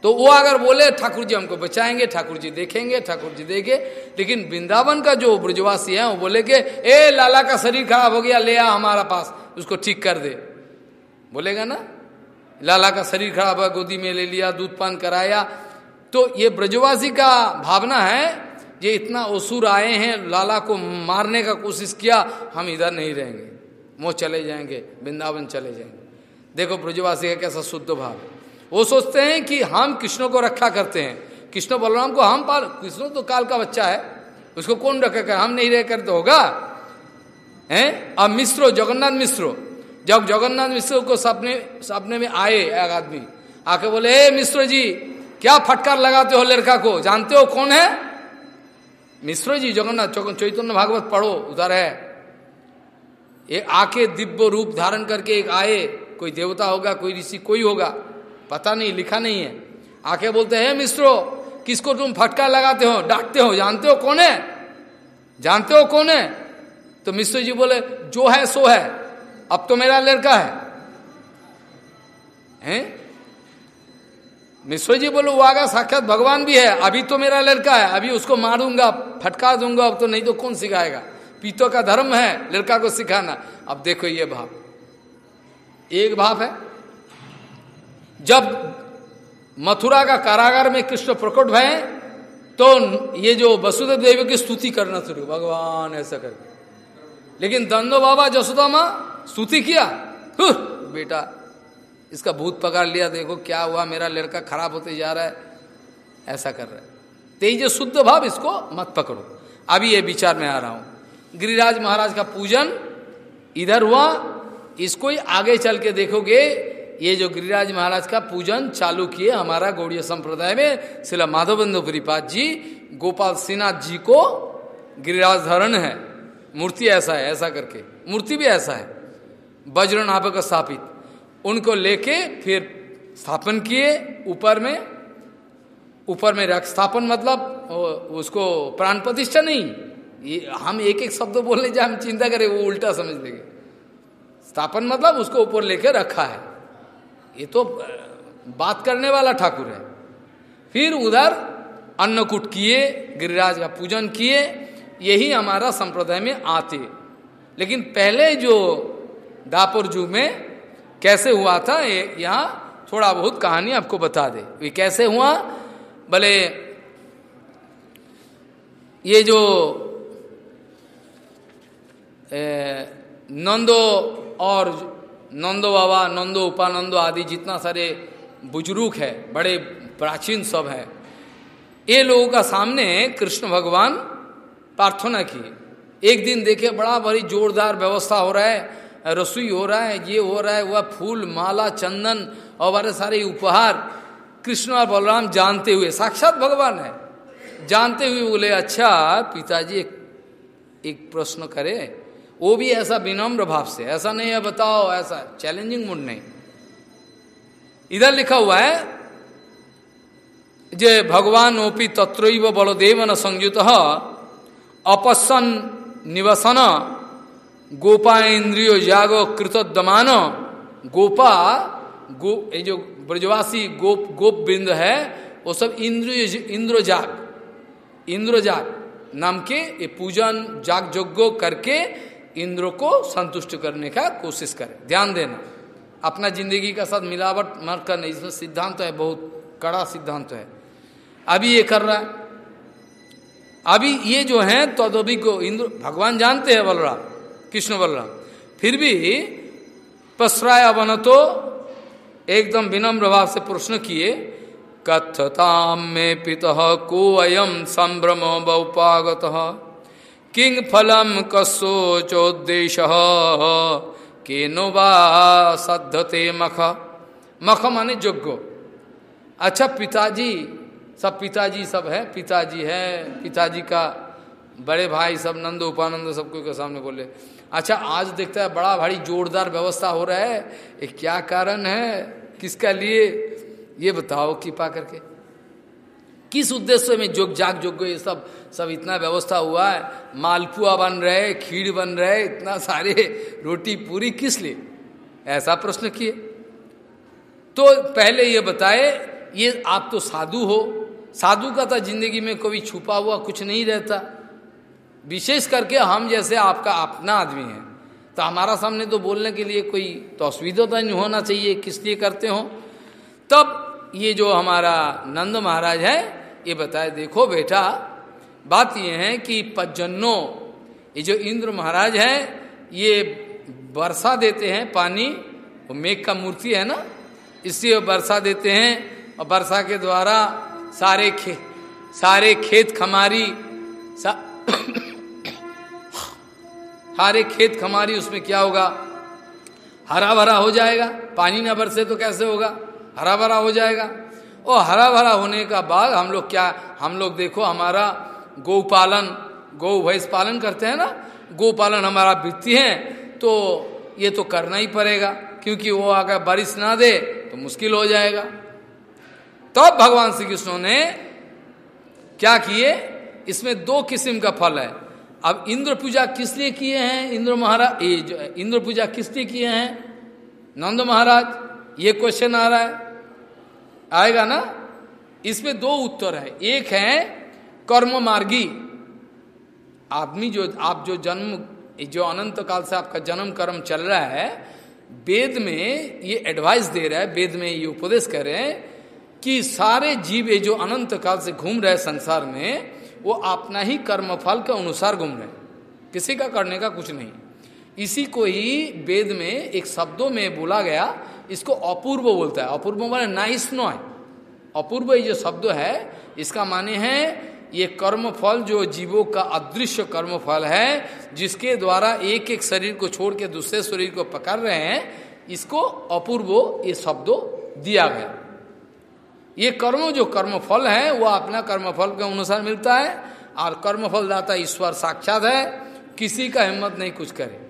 तो वो अगर बोले ठाकुर जी हमको बचाएँगे ठाकुर जी देखेंगे ठाकुर जी देखे। लेकिन वृंदावन का जो ब्रजवासी है, वो बोले के, ए, लाला का शरीर खराब हो गया, ले आ हमारा पास, उसको ठीक कर दे। बोलेगा ना? लाला का शरीर खराब है, गोदी में ले लिया, दूध पान कराया तो ये ब्रजवासी का भावना है ये इतना असुर आए हैं, लाला को मारने का कोशिश किया, हम इधर नहीं रहेंगे। वो चले जाएँगे, वृंदावन चले जाएँगे। देखो ब्रजवासी का कैसा शुद्ध भाव वो सोचते हैं कि हम कृष्ण को रक्षा करते हैं। कृष्ण बलराम को हम पाल, कृष्ण तो काल का बच्चा है। उसको कौन रखा कर, हम नहीं रह कर तो होगा? हैं? अब मिश्रो, जगन्नाथ मिश्रो। जब जगन्नाथ मिश्र को सपने सपने में आए एक आदमी, आके बोले, हे मिश्र जी क्या फटकार लगाते हो लड़का को? जानते हो कौन है? मिश्र जी, जगन्नाथ चैतन्य भागवत पढ़ो, उधर है। एक आके दिव्य रूप धारण करके एक आए, कोई देवता होगा, कोई ऋषि, कोई होगा, पता नहीं, लिखा नहीं है। आके बोलते, हैं मिश्रो, किसको तुम फटका लगाते हो? डांटते हो? जानते हो कौन है? जानते हो कौन है? तो मिश्र जी बोले, जो है, सो है। अब तो मेरा लड़का है। हैं? मिश्र जी बोलो, वो आगा साक्षात भगवान भी है। अभी तो मेरा लड़का है, अभी उसको मारूँगा, फटका दूँगा, अब तो नहीं तो कौन सिखाएगा? पीतो का धर्म है लड़का को सिखाना। अब देखो ये भाव। एक भाव है, जब मथुरा का कारागार में कृष्ण प्रकट भय तो ये जो वसुदेव देवी की स्तुति करना शुरू, भगवान ऐसा कर। लेकिन दंदो बाबा जसोदा माँ स्तुति किया? बेटा इसका भूत पकड़ लिया, देखो क्या हुआ, मेरा लड़का खराब होते जा रहा है। ऐसा कर रहा है। तेज शुद्ध भाव, इसको मत पकड़ो। अभी ये विचार में आ रहा हूँ। गिरिराज महाराज का पूजन इधर हुआ, इसको ही आगे चल के देखोगे, ये जो गिरिराज महाराज का पूजन चालू किए हमारा गौड़ीय संप्रदाय में, शिला माधवेंद्र पुरीपाद जी, गोपाल सिन्हा जी को गिरिराज धरण है। मूर्ति ऐसा है, ऐसा करके। मूर्ति भी ऐसा है। वज्र नापक स्थापित। उनको लेके फिर स्थापन किए ऊपर में ऊपर में रख, स्थापन मतलब उसको प्राण प्रतिष्ठा नहीं, ये हम एक एक शब्द बोलने जाए हम चिंता करें, वो उल्टा समझ लेंगे। स्थापन मतलब उसको ऊपर लेकर रखा है। ये तो बात करने वाला ठाकुर है। फिर उधर अन्नकूट किए, गिरिराज का पूजन किए, यही हमारा संप्रदाय में आते। लेकिन पहले जो दापुर जू में कैसे हुआ था ये? यहाँ थोड़ा बहुत कहानी आपको बता दे। ये कैसे हुआ? भले ये जो नंदो और नंदो बाबा, नंदो, उपानंदो आदि जितना सारे बुज़ुर्ग है, बड़े प्राचीन सब है, ये लोगों का सामने कृष्ण भगवान प्रार्थना की। एक दिन देखे बड़ा बड़ी जोरदार व्यवस्था हो रहा है। रसोई हो रहा है ये हो रहा है वह फूल माला चंदन और बड़े सारे उपहार कृष्ण और बलराम जानते हुए साक्षात भगवान है। जानते हुए बोले अच्छा पिताजी एक, एक प्रश्न करे। वो भी ऐसा विनम्र भाव से ऐसा नहीं है बताओ ऐसा चैलेंजिंग मूड नहीं। इधर लिखा हुआ है जे भगवान ओपी तत्र बलदेव न संयुत अपसन निवसन गोपा इंद्रियो जागो कृतोदमान गोपा, गो, ये जो ब्रजवासी गोप गोप बिंद है, वो सब इंद्रिय, इंद्रजाग। इंद्रजाग नाम के ये पूजन जाग जोग्य करके इंद्र को संतुष्ट करने का कोशिश करें। ध्यान देना। अपना ज़िंदगी का साथ मिलावट मर कर नहीं इसमें सिद्धांत तो है, बहुत कड़ा सिद्धांत तो है। अभी ये कर रहा है। अभी ये जो है तदोभी को इंद्र, भगवान जानते हैं बलराम। कृष्ण बलराम फिर भी पसराय बन तो एकदम विनम्र भाव से प्रश्न किए, कथताम में पिता को अयम संभ्रम बहुपागत? किंग फलम कसोचोदेश के नो सद्धते मख? मख माने जोग्यो अच्छा पिताजी, सब पिताजी सब है, पिताजी है, पिताजी का बड़े भाई सब, नंद उपानंद सबको के सामने बोले। अच्छा आज देखता है बड़ा भारी जोरदार व्यवस्था हो रहा है। ये क्या कारण है? किसका लिए? ये बताओ, कृपा करके। किस उद्देश्य में जोग, जाग, जोग, ये सब सब इतना व्यवस्था हुआ है? मालपुआ बन रहे, खीर बन रहे, इतना सारे रोटी पूरी किस लिए? ऐसा प्रश्न किए। तो पहले ये बताए, ये आप तो साधु हो। साधु का तो ज़िंदगी में कभी छुपा हुआ कुछ नहीं रहता। विशेष करके हम जैसे आपका अपना आदमी है तो हमारा सामने तो बोलने के लिए कोई तो असुविधा तो नहीं होना चाहिए किस लिए करते हो? तब ये जो हमारा नंद महाराज है ये बताए देखो बेटा बात ये है कि पज्जनो ये जो इंद्र महाराज है ये वर्षा देते हैं पानी वो मेघ का मूर्ति है ना? इससे वर्षा देते हैं और वर्षा के द्वारा सारे खे सारे खेत खमारी सा, सारे खेत खमारी, उसमें क्या होगा? हरा भरा हो जाएगा। पानी ना बरसे तो कैसे होगा? हरा भरा हो जाएगा। और हरा भरा होने का बाद हम लोग क्या, हम लोग देखो हमारा गौ पालन गौ भैंस पालन करते हैं ना? गौ पालन हमारा वृत्ति है तो ये तो करना ही पड़ेगा, क्योंकि वो अगर बारिश ना दे तो मुश्किल हो जाएगा। तब तो भगवान श्री कृष्ण ने क्या किए? इसमें दो किस्म का फल है। अब इंद्र पूजा किस लिए किए हैं? इंद्र महाराज, ये जो इंद्र पूजा किस लिए किए हैं? नंद महाराज, ये क्वेश्चन आ रहा है। आएगा ना? इसमें दो उत्तर है। एक है कर्म मार्गी। आदमी जो, आप जो जन्म, जो अनंत काल से आपका जन्म कर्म चल रहा है, वेद में ये एडवाइस दे रहा है, वेद में ये उपदेश कर रहे हैं कि सारे जीव ये जो अनंत काल से घूम रहे संसार में वो अपना ही कर्मफल के अनुसार घूम रहे। किसी का करने का कुछ नहीं। इसी को ही वेद में एक शब्दों में बोला गया, इसको अपूर्व बोलता है। अपूर्व माने नाइस नो है अपूर्व ये जो शब्द है, इसका माने है, ये कर्म फल जो जीवों का अदृश्य कर्म फल है, जिसके द्वारा एक एक शरीर को छोड़ के दूसरे शरीर को पकड़ रहे हैं, इसको अपूर्व ये शब्दों दिया गया। ये कर्म, जो कर्मफल है वह अपना कर्मफल के अनुसार मिलता है। और कर्मफल दाता ईश्वर साक्षात है। किसी का हिम्मत नहीं कुछ करे।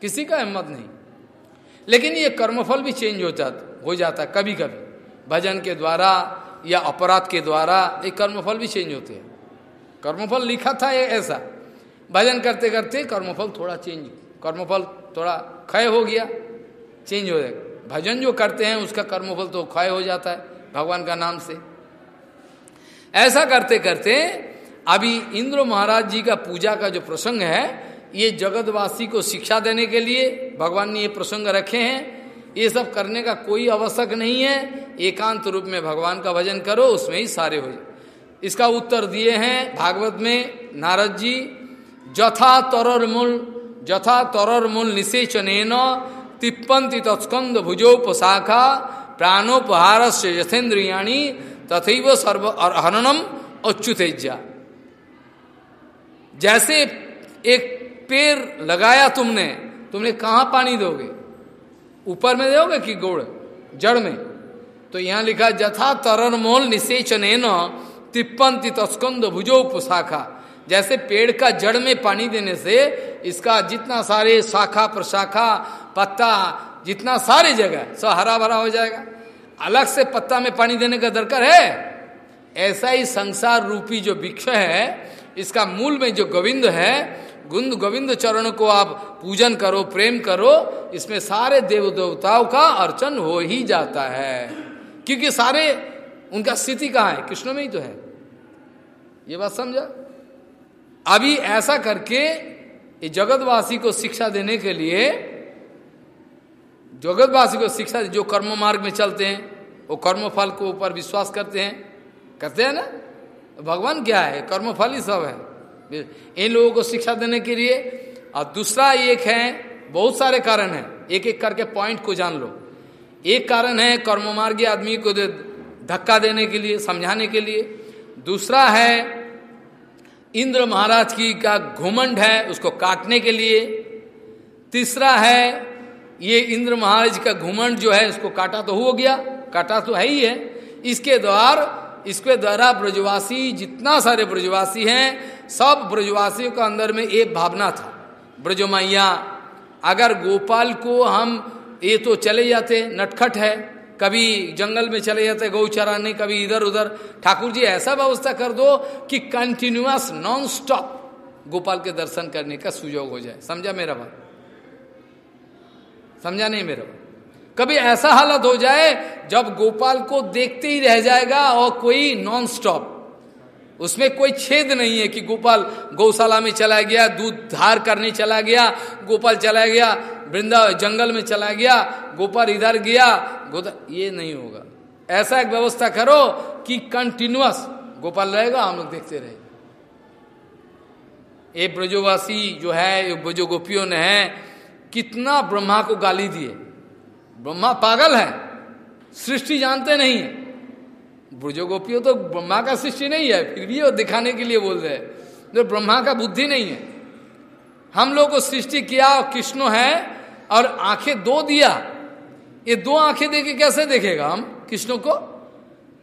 किसी का हिम्मत नहीं। लेकिन ये कर्मफल भी चेंज हो जाता हो जाता है कभी कभी भजन के द्वारा या अपराध के द्वारा ये कर्मफल भी चेंज होते हैं। कर्मफल लिखा था ये ऐसा। भजन करते करते कर्मफल थोड़ा चेंज कर्मफल थोड़ा क्षय हो गया चेंज हो जाएगा भजन जो करते हैं, उसका कर्मफल तो क्षय हो जाता है। भगवान का नाम से। ऐसा करते करते अभी इंद्र महाराज जी का पूजा का जो प्रसंग है, ये जगतवासी को शिक्षा देने के लिए भगवान ने ये प्रसंग रखे हैं। ये सब करने का कोई आवश्यक नहीं है। एकांत रूप में भगवान का भजन करो, उसमें ही सारे हो। इसका उत्तर दिए हैं भागवत में नारद जी, जथा तरर मूल, जथा तरर मूल निषेचन तिप्पन्ति तत्स्कंद भुजोपशाखा प्राणोपहार से यथेन्द्रियाणी तथैव सर्व हननम अच्युतेज्या। जैसे एक पेड़ लगाया तुमने तुमने कहा पानी दोगे? ऊपर में दोगे कि गोड़, जड़ में? तो यहाँ लिखा, जथा तरन मोल निषेचन तिप्पन्ति तस्कंद भुजो शाखा जैसे पेड़ का जड़ में पानी देने से इसका जितना सारे शाखा, प्रशाखा, पत्ता जितना सारे जगह, सब हरा भरा हो जाएगा। अलग से पत्ता में पानी देने का दरकार है। ऐसा ही संसार रूपी जो वृक्ष है, इसका मूल में जो गोविंद है, गुंद गोविंद चरण को आप पूजन करो, प्रेम करो, इसमें सारे देव देवताओं का अर्चन हो ही जाता है। क्योंकि सारे, उनका स्थिति कहाँ है? कृष्ण में ही तो है। ये बात समझा? अभी ऐसा करके, ये जगतवासी को शिक्षा देने के लिए जगतवासी को शिक्षा जो कर्म मार्ग में चलते हैं, वो कर्म फल को ऊपर विश्वास करते हैं। करते हैं ना? भगवान क्या है? कर्म फल ही सब है। इन लोगों को शिक्षा देने के लिए। और दूसरा एक है, बहुत सारे कारण है। एक एक करके पॉइंट को जान लो। एक कारण है कर्म मार्गी आदमी को धक्का देने के लिए, समझाने के लिए। दूसरा है, इंद्र महाराज की का घुमंड है, उसको काटने के लिए। तीसरा है ये इंद्र महाराज का घुमंड जो है, इसको काटा तो हो गया, काटा तो है ही है। इसके द्वारा इसके द्वारा ब्रजवासी, जितना सारे ब्रजवासी हैं, सब ब्रजवासियों के अंदर में एक भावना था। ब्रज मैया अगर गोपाल को हम ये तो चले जाते, नटखट है, कभी जंगल में चले जाते गौ चराने कभी इधर उधर ठाकुर जी, ऐसा व्यवस्था कर दो कि कंटिन्यूस नॉन स्टॉप गोपाल के दर्शन करने का सुयोग हो जाए। समझा मेरा बात? समझा नहीं मेरा बात कभी ऐसा हालत हो जाए, जब गोपाल को देखते ही रह जाएगा और कोई नॉन स्टॉप उसमें कोई छेद नहीं है कि गोपाल गौशाला में चला गया, दूध धार करने चला गया, गोपाल चला गया, वृंदा जंगल में चला गया, गोपाल इधर गया ये नहीं होगा। ऐसा एक व्यवस्था करो कि कंटिन्यूस गोपाल रहेगा, हम लोग देखते रहे। ये ब्रजोवासी जो है ब्रजो गोपियों ने है कितना ब्रह्मा को गाली दिए। ब्रह्मा पागल है, सृष्टि जानते नहीं है। ब्रजो गोपियों तो ब्रह्मा का सृष्टि नहीं है, फिर भी वो दिखाने के लिए बोल रहे हैं। जो ब्रह्मा का बुद्धि नहीं है। हम लोग को सृष्टि किया और कृष्ण है और आँखें दो दिया। ये दो आँखें देके कैसे देखेगा हम? कृष्ण को?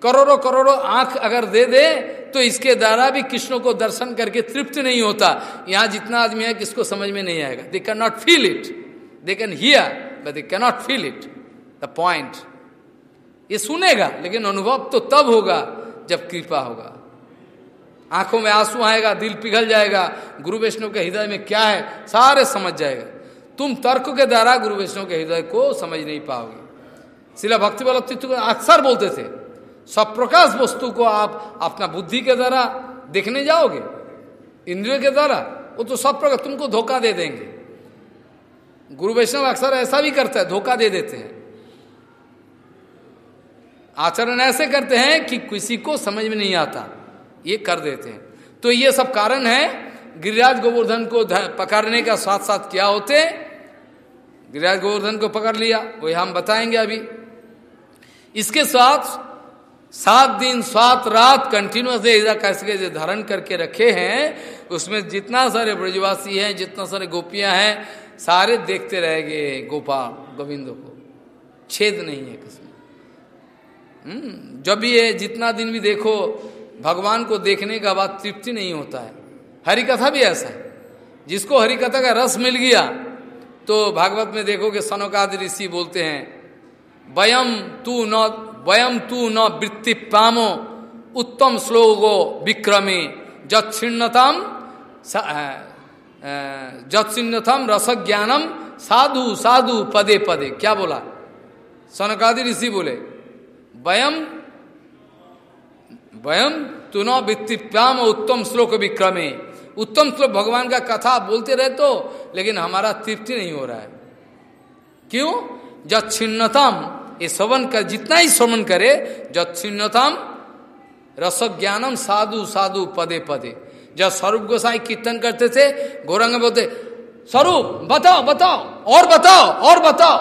करोड़ों करोड़ों आँख अगर दे दे तो इसके द्वारा भी कृष्ण को दर्शन करके तृप्त नहीं होता। यहाँ जितना आदमी है, किसको समझ में नहीं आएगा। They can not feel it they can hear but they can not feel it the point ये सुनेगा, लेकिन अनुभव तो तब होगा जब कृपा होगा। आँखों में आँसू आएगा, दिल पिघल जाएगा, गुरु वैष्णव के हृदय में क्या है, सारे समझ जाएगा। तुम तर्क के द्वारा गुरु वैष्णव के हृदय को समझ नहीं पाओगे। शिला भक्ति बल अक्सर बोलते थे सब प्रकाश वस्तु को आप अपना बुद्धि के द्वारा देखने जाओगे, इंद्रियों के द्वारा, वो तो सब प्रकार, तुमको धोखा दे देंगे। गुरु वैष्णव अक्सर ऐसा भी करता है, धोखा दे देते हैं। आचरण ऐसे करते हैं कि किसी को समझ में नहीं आता, ये कर देते हैं। तो ये सब कारण है, गिरिराज गोवर्धन को पकड़ने का साथ साथ क्या होते? गिरिराज गोवर्धन को पकड़ लिया, वही हम बताएँगे अभी। इसके साथ सात दिन, सात रात कंटिन्यूस इधर कैसे धारण करके रखे हैं, उसमें जितना सारे ब्रजवासी हैं, जितना सारे गोपियाँ हैं सारे देखते रह गए गोपाल गोविंद को। छेद नहीं है किसमें हम्म, जब भी ये जितना दिन भी देखो भगवान को देखने का बाद तृप्ति नहीं होता है। हरि कथा भी ऐसा है। जिसको हरि कथा का रस मिल गया तो भागवत में देखो कि सनकाद ऋषि बोलते हैं वयम तू न वयम तू न वृत्ति पामो उत्तम श्लोगो विक्रमे जत्म जत्म रस ज्ञानम साधु साधु, पदे पदे। क्या बोला? सनकादि ऋषि बोले वयम वयम तु न वृत्तिप्याम उत्तम श्लोक विक्रमे। उत्तम श्लोक भगवान का कथा बोलते रहे तो लेकिन हमारा तृप्ति नहीं हो रहा है। क्यों? जत्म ये श्रवण कर, जितना ही श्रवण करे जत्म रस ज्ञानम साधु साधु, पदे पदे। जब स्वरूप गोसाई कीर्तन करते थे गौरंग बोलते स्वरूप बताओ बताओ और बताओ और बताओ।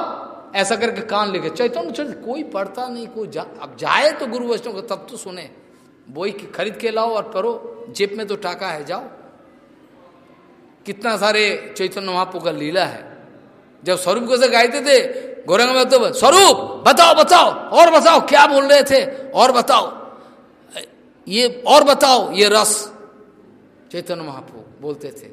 ऐसा करके कान लेके चैतन्य चल कोई पढ़ता नहीं कोई जा, अब जाए तो गुरु वैष्णव को तब तो सुने। बोई खरीद के लाओ और करो जेब में तो टाका है जाओ। कितना सारे चैतन्य महापो का लीला है। जब स्वरूप को से गायते थे गौरंग तो स्वरूप बताओ बताओ और बताओ क्या बोल रहे थे? और बताओ। ये और बताओ ये रस। चैतन्य महाप्रभु बोलते थे।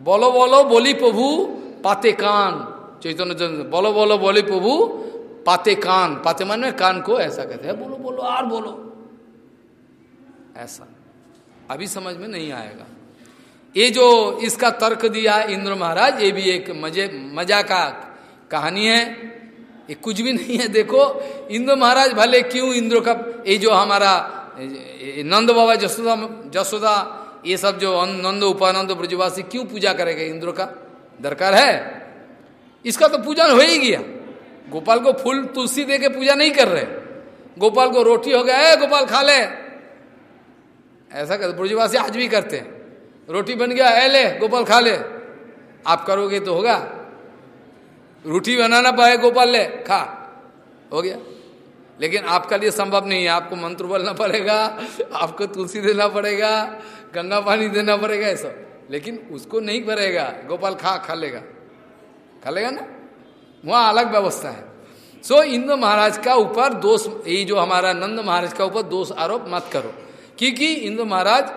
बोलो बोलो, बोली प्रभु, पाते कान। चैतन्य बोलो बोलो, बोली प्रभु, पाते कान। पाते मन में कान को ऐसा कहते हैं, बोलो बोलो, और बोलो। ऐसा। अभी समझ में नहीं आएगा। ये जो इसका तर्क दिया इंद्र महाराज, ये भी एक मज़े, मज़ा का कहानी है। ये कुछ भी नहीं है, देखो। इंद्र महाराज भले क्यों इंद्र का, ये जो हमारा नंद बाबा जसोदा जसोदा, ये सब जो नंद, उपानंद, ब्रजवासी क्यों पूजा करेगा? इंद्र का दरकार है। इसका तो पूजा हो ही गया। गोपाल को फूल तुलसी दे के पूजा नहीं कर रहे। गोपाल को रोटी हो गया है गोपाल, खा ले। ऐसा कर ब्रजवासी आज भी करते हैं। रोटी बन गया है ले, गोपाल, खा ले। आप करोगे तो होगा। रोटी बनाना पाए, गोपाल, ले, खा। हो गया। लेकिन आपका लिए संभव नहीं है। आपको मंत्र बोलना पड़ेगा आपको तुलसी देना पड़ेगा गंगा पानी देना पड़ेगा ऐसा लेकिन उसको नहीं करेगा गोपाल खा खा लेगा। खा लेगा ना? वहाँ अलग व्यवस्था है। सो so, इंद्र महाराज का ऊपर दोष ये जो हमारा नंद महाराज का ऊपर दोष आरोप मत करो। क्योंकि इंद्र महाराज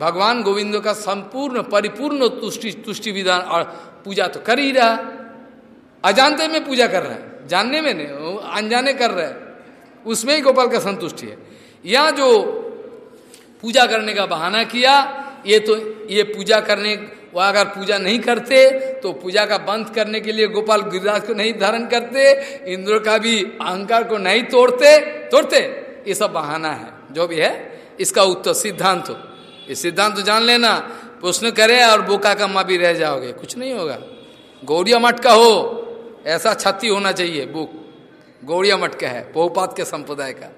भगवान गोविंद का संपूर्ण परिपूर्ण तुष्टि तुष्टि विधान और पूजा तो कर ही रहा। अजानते में पूजा कर रहा है। जानने में नहीं अनजाने कर रहा है। उसमें ही गोपाल का संतुष्टि है। यहाँ जो पूजा करने का बहाना किया, ये तो ये पूजा करने, वह अगर पूजा नहीं करते तो पूजा का बंद करने के लिए गोपाल गिरिराज को नहीं धारण करते, इंद्र का भी अहंकार को नहीं तोड़ते तोड़ते। ये सब बहाना है, जो भी है, इसका उत्तर सिद्धांत हो। ये सिद्धांत तो जान लेना, प्रश्न करे और बोका का माँ भी रह जाओगे, कुछ नहीं होगा। गौरिया मठ का हो, ऐसा छाती होना चाहिए, बुक। गौड़िया मटका है, बहुपात के संप्रदाय का।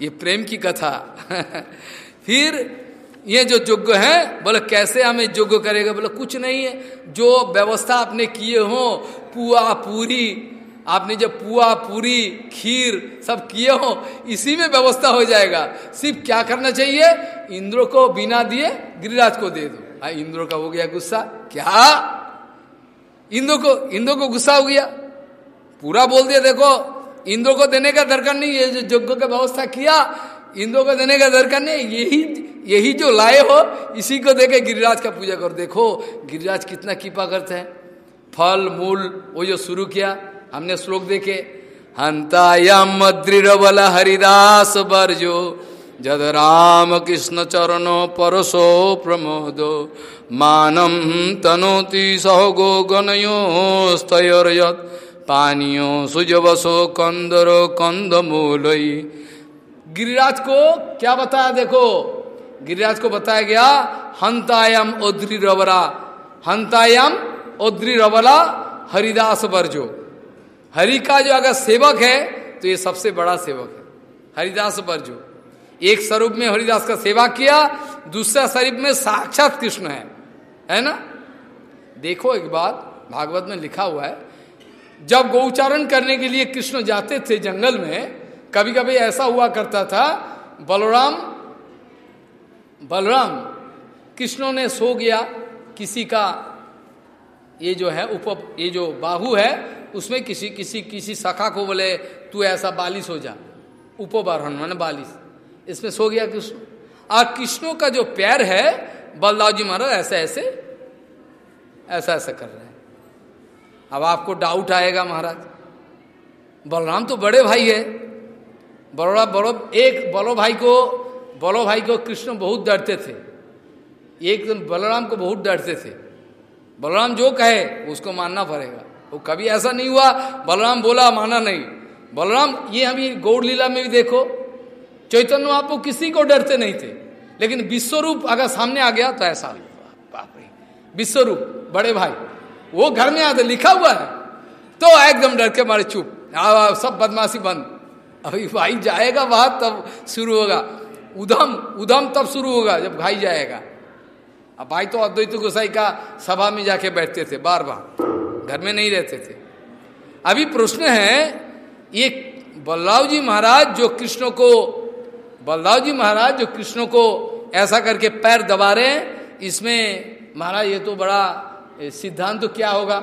ये प्रेम की कथा। फिर ये जो योग्य है, बोले, कैसे हमें योग्य करेगा? बोले, कुछ नहीं है। जो व्यवस्था आपने किए हो, पुआ, पूरी, आपने जब पुआ, पूरी, खीर सब किए हो, इसी में व्यवस्था हो जाएगा। सिर्फ़ क्या करना चाहिए? इंद्र को बिना दिए गिरिराज को दे दो। हाँ इंद्र का हो गया गुस्सा। क्या? इंद्र को इंद्र को गुस्सा हो गया। पूरा बोल दिया, देखो, इंद्र को देने का दरकार नहीं, ये जो यज्ञ का व्यवस्था किया, इंद्र को देने का दरकार नहीं, यही यही जो लाए हो, इसी को देके गिरिराज का पूजा कर। देखो, गिरिराज कितना कृपा करते हैं। फल, मूल, वो जो शुरू किया, हमने श्लोक देखे हंतायाम दृढ़ बल हरिदास बरजो, जद राम कृष्ण चरणो परसो प्रमोदो मानम तनोति सहो गणयो स्तयोरयत पानियो सुजवसो कंदरो कंद मूलई गिरिराज को क्या बताया देखो? गिरिराज को बताया गया, हंतायम ओद्री रवरा हंतायम ओद्री रवला हरिदास बरजो। हरि का जो अगर सेवक है तो ये सबसे बड़ा सेवक है, हरिदास बरजो। एक स्वरूप में हरिदास का सेवा किया, दूसरा स्वरूप में साक्षात कृष्ण है। है ना? देखो एक बात, भागवत में लिखा हुआ है जब गौचारण करने के लिए कृष्ण जाते थे जंगल में कभी कभी ऐसा हुआ करता था, बलराम बलराम, कृष्णों ने सो गया, किसी का ये जो है उप, ये जो बाहु है, उसमें किसी किसी किसी शाखा को बोले, तू ऐसा बालिश हो जा। उपबारण माने बालिश। इसमें सो गया कृष्ण। और कृष्णों का जो पैर है बलदाव जी महाराज ऐसे ऐसे ऐसा ऐसा कर रहे हैं। अब आपको डाउट आएगा महाराज। बलराम तो बड़े भाई है। बड़ोड़ा बड़ो, एक बलो भाई को बलो भाई को कृष्ण बहुत डरते थे। एक दिन बलराम को बहुत डरते थे। बलराम जो कहे, उसको मानना पड़ेगा। वो कभी ऐसा नहीं हुआ। बलराम बोला, माना नहीं। बलराम, ये हम गौड़ लीला में भी देखो। चैतन्य आपको किसी को डरते नहीं थे। लेकिन विश्वरूप अगर सामने आ गया तो ऐसा बाप रे। विश्वरूप, बड़े भाई। वो घर में आते लिखा हुआ है। तो एकदम डर के मारे चुप। सब बदमाशी बंद। अभी भाई जाएगा वहाँ, तब शुरू होगा। उधम उधम तब शुरू होगा, जब भाई जाएगा। अब भाई तो अद्वैत गोसाई का सभा में जाके बैठते थे, बार बार। घर में नहीं रहते थे। अभी प्रश्न है, ये बल्लाव जी महाराज जो कृष्ण को बल्लाव जी महाराज जो कृष्ण को ऐसा करके पैर दबा रहे हैं, इसमें महाराज ये तो बड़ा सिद्धांत तो क्या होगा?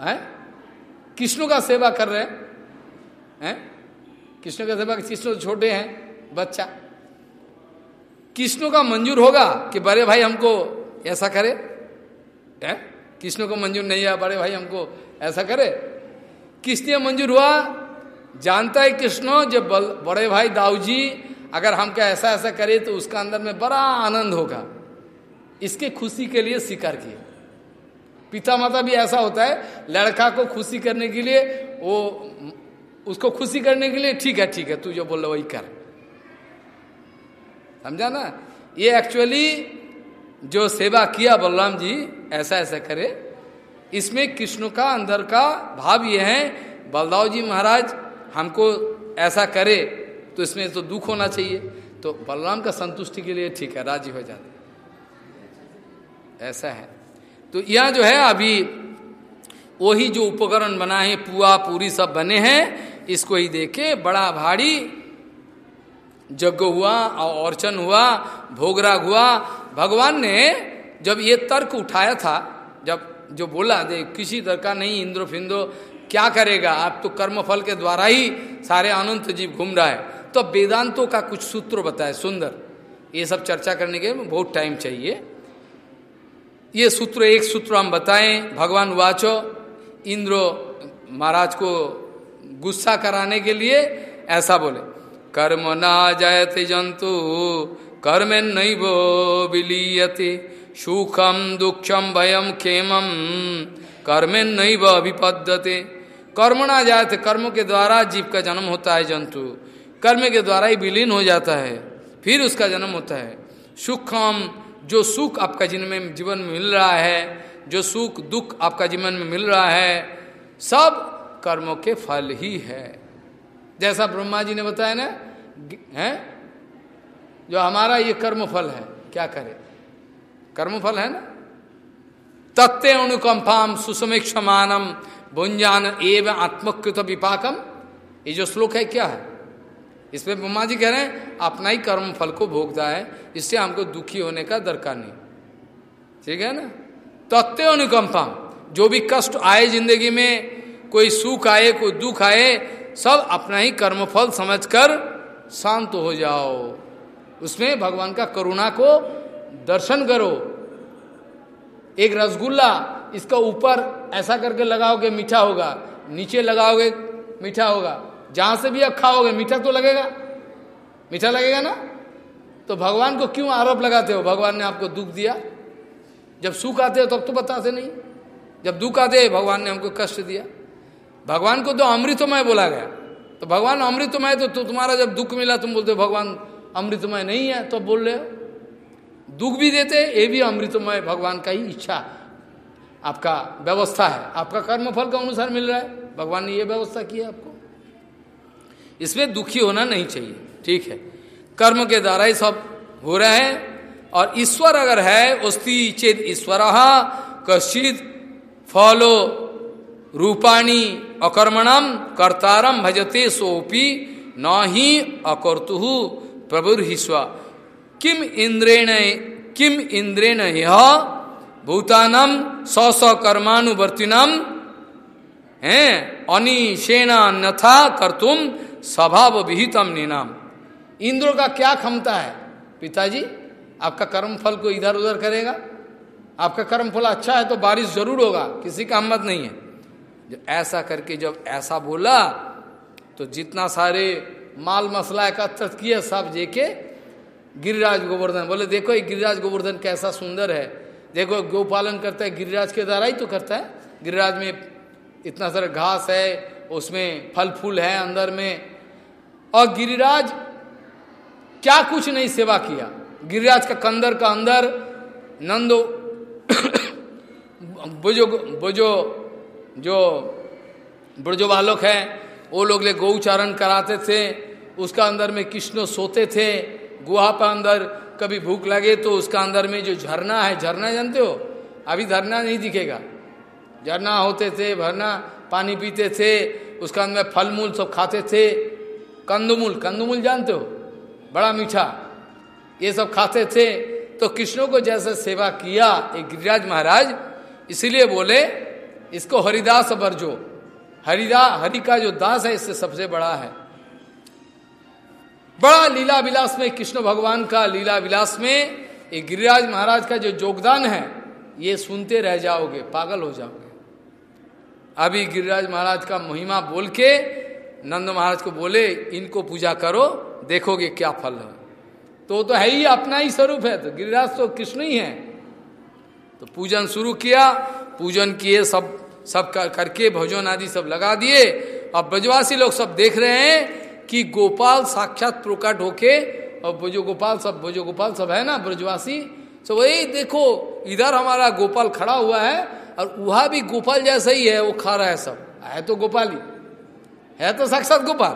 है? कृष्ण का सेवा कर रहे हैं। कृष्ण का सेवा, कृष्ण तो छोटे हैं, बच्चा। कृष्ण का मंजूर होगा कि बड़े भाई हमको ऐसा करे? कृष्ण को मंजूर नहीं है बड़े भाई हमको ऐसा करे? किसने मंजूर हुआ? जानता है कृष्ण, जब बड़े भाई दाऊ जी अगर हमको ऐसा ऐसा करे तो उसका अंदर में बड़ा आनंद होगा। इसके खुशी के लिए स्वीकार किए। पिता माता भी ऐसा होता है, लड़का को खुशी करने के लिए, वो, उसको खुशी करने के लिए, ठीक है ठीक है, तू जो बोल रहा वही कर। समझा ना? ये एक्चुअली जो सेवा किया बलराम जी, ऐसा ऐसा करे, इसमें कृष्ण का अंदर का भाव ये है बलदाव जी महाराज हमको ऐसा करे तो इसमें तो दुख होना चाहिए। तो बलराम का संतुष्टि के लिए ठीक है, राज़ी हो जाते। ऐसा है। तो यह जो है अभी वही जो उपकरण बना है, पुआ, पूरी सब बने हैं, इसको ही देखे, बड़ा भारी यज्ञ हुआ, और अर्चन हुआ, भोगराग हुआ। भगवान ने जब ये तर्क उठाया था, जब जो बोला, दे, किसी तरह नहीं इंद्रो फिंदो क्या करेगा? आप तो कर्मफल के द्वारा ही सारे अनंत जीव घूम रहा है। तो वेदांतों का कुछ सूत्र बताए, सुंदर। ये सब चर्चा करने के बहुत टाइम चाहिए। ये सूत्र एक सूत्र हम बताएँ। भगवान वाचो, इंद्र महाराज को गुस्सा कराने के लिए ऐसा बोले, कर्म ना जायते जंतु, कर्म नहीं वो विलीयते, सुखम, दुखम, भयम, खेमम, कर्में नहीं वह अभिपद्धते कर्म ना जाए तो कर्म के द्वारा जीव का जन्म होता है जंतु, कर्म के द्वारा ही विलीन हो जाता है, फिर उसका जन्म होता है। सुखम जो सुख आपका जीवन में जीवन में मिल रहा है, जो सुख दुख आपका जीवन में मिल रहा है, सब कर्मों के फल ही है। जैसा ब्रह्मा जी ने बताया ना, है? जो हमारा ये कर्म फल है, क्या करे? कर्म फल है ना? तत्व अनुकंपाम सुसमीक्षमानम भुंजान एवं आत्मकृत विपाकम। ये जो श्लोक है, क्या है? इसमें ब्रह्मा जी कह रहे हैं, अपना ही कर्म फल को भोगता है, इससे हमको दुखी होने का दरकार नहीं। ठीक है ना? तत्व अनुकंपा जो भी कष्ट आए ज़िंदगी में, कोई सुख आए, कोई दुख आए, सब अपना ही कर्मफल समझकर शांत हो जाओ। उसमें भगवान का करुणा को दर्शन करो। एक रसगुल्ला, इसका ऊपर ऐसा करके लगाओगे, मीठा होगा, नीचे लगाओगे, मीठा होगा। जहाँ से भी अब खाओगे मीठा तो लगेगा। मीठा लगेगा ना? तो भगवान को क्यों आरोप लगाते हो? भगवान ने आपको दुख दिया। जब सुख आते हो तब तो बताते नहीं। जब दुख आते भगवान ने हमको कष्ट दिया। भगवान को तो अमृतमय बोला गया। तो भगवान अमृतमय तो, तो तुम्हारा जब दुख मिला तुम बोलते हो भगवान अमृतमय नहीं है। तो बोल रहे हो। दुख भी देते ये भी अमृतमय भगवान का ही इच्छा आपका व्यवस्था है। आपका कर्म फल का अनुसार मिल रहा है। भगवान ने ये व्यवस्था की है आपको। इसमें दुखी होना नहीं चाहिए। ठीक है? कर्म के द्वारा ही सब हो रहा है, और ईश्वर अगर है उस्ती चेत ईश्वर कश्चित फॉलो रूपाणी अकर्मणम कर्तारम भजते सोपी न ही अकर्तु प्रभुर्हिस्व किम इंद्रेण किम इंद्रेण यह भूतानम सौ सौ कर्मानुवर्तिनम है अनिशेन अन्यथा कर तुम स्वभाव विहितम निनाम। इंद्र का क्या क्षमता है? पिताजी, आपका कर्म फल को इधर उधर करेगा? आपका कर्म फल अच्छा है तो बारिश ज़रूर होगा, किसी का हिम्मत नहीं है। जो ऐसा करके जब ऐसा बोला तो जितना सारे माल मसला एकत्र किए, सब जेके गिरिराज गोवर्धन बोले, देखो ये गिरिराज गोवर्धन कैसा सुंदर है। देखो गोपालन करता है, गिरिराज के द्वारा ही तो करता है। गिरिराज में इतना सारा घास है, उसमें फल फूल है अंदर में और गिरिराज क्या कुछ नहीं सेवा किया। गिरिराज का कंदर का अंदर नंदो, बुजो बुजो, जो ब्रजो बालक हैं, वो लोग ले गौचारण कराते थे। उसका अंदर में कृष्ण सोते थे। गुहा पर अंदर कभी भूख लगे तो उसका अंदर में जो झरना है, झरना जानते हो? अभी झरना नहीं दिखेगा। झरना होते थे, भरना, पानी पीते थे, उसका अंदर फल मूल सब खाते थे। कंदमूल कंदमूल जानते हो? बड़ा मीठा। ये सब खाते थे तो कृष्णों को जैसे सेवा किया एक गिरिराज महाराज, इसीलिए बोले, इसको हरिदास बरजो हरिदा, हरि का जो दास है, इससे सबसे बड़ा है। बड़ा लीला विलास में, कृष्ण भगवान का लीला विलास में, एक गिरिराज महाराज का जो योगदान है, ये सुनते रह जाओगे, पागल हो जाओगे। अभी गिरिराज महाराज का महिमा बोल के नंद महाराज को बोले इनको पूजा करो देखोगे क्या फल है। तो तो है ही अपना ही स्वरूप है तो गिरिराज तो कृष्ण ही है। तो पूजन शुरू किया पूजन किए सब सब कर, करके भोजन आदि सब लगा दिए। अब ब्रजवासी लोग सब देख रहे हैं कि गोपाल साक्षात प्रकट होके और भोजो गोपाल सब भोजो गोपाल सब है ना ब्रजवासी? तो वही देखो इधर हमारा गोपाल खड़ा हुआ है और वहाँ भी गोपाल जैसा ही है वो खा रहा है सब। है तो गोपाल ही। है तो साक्षात गोपाल।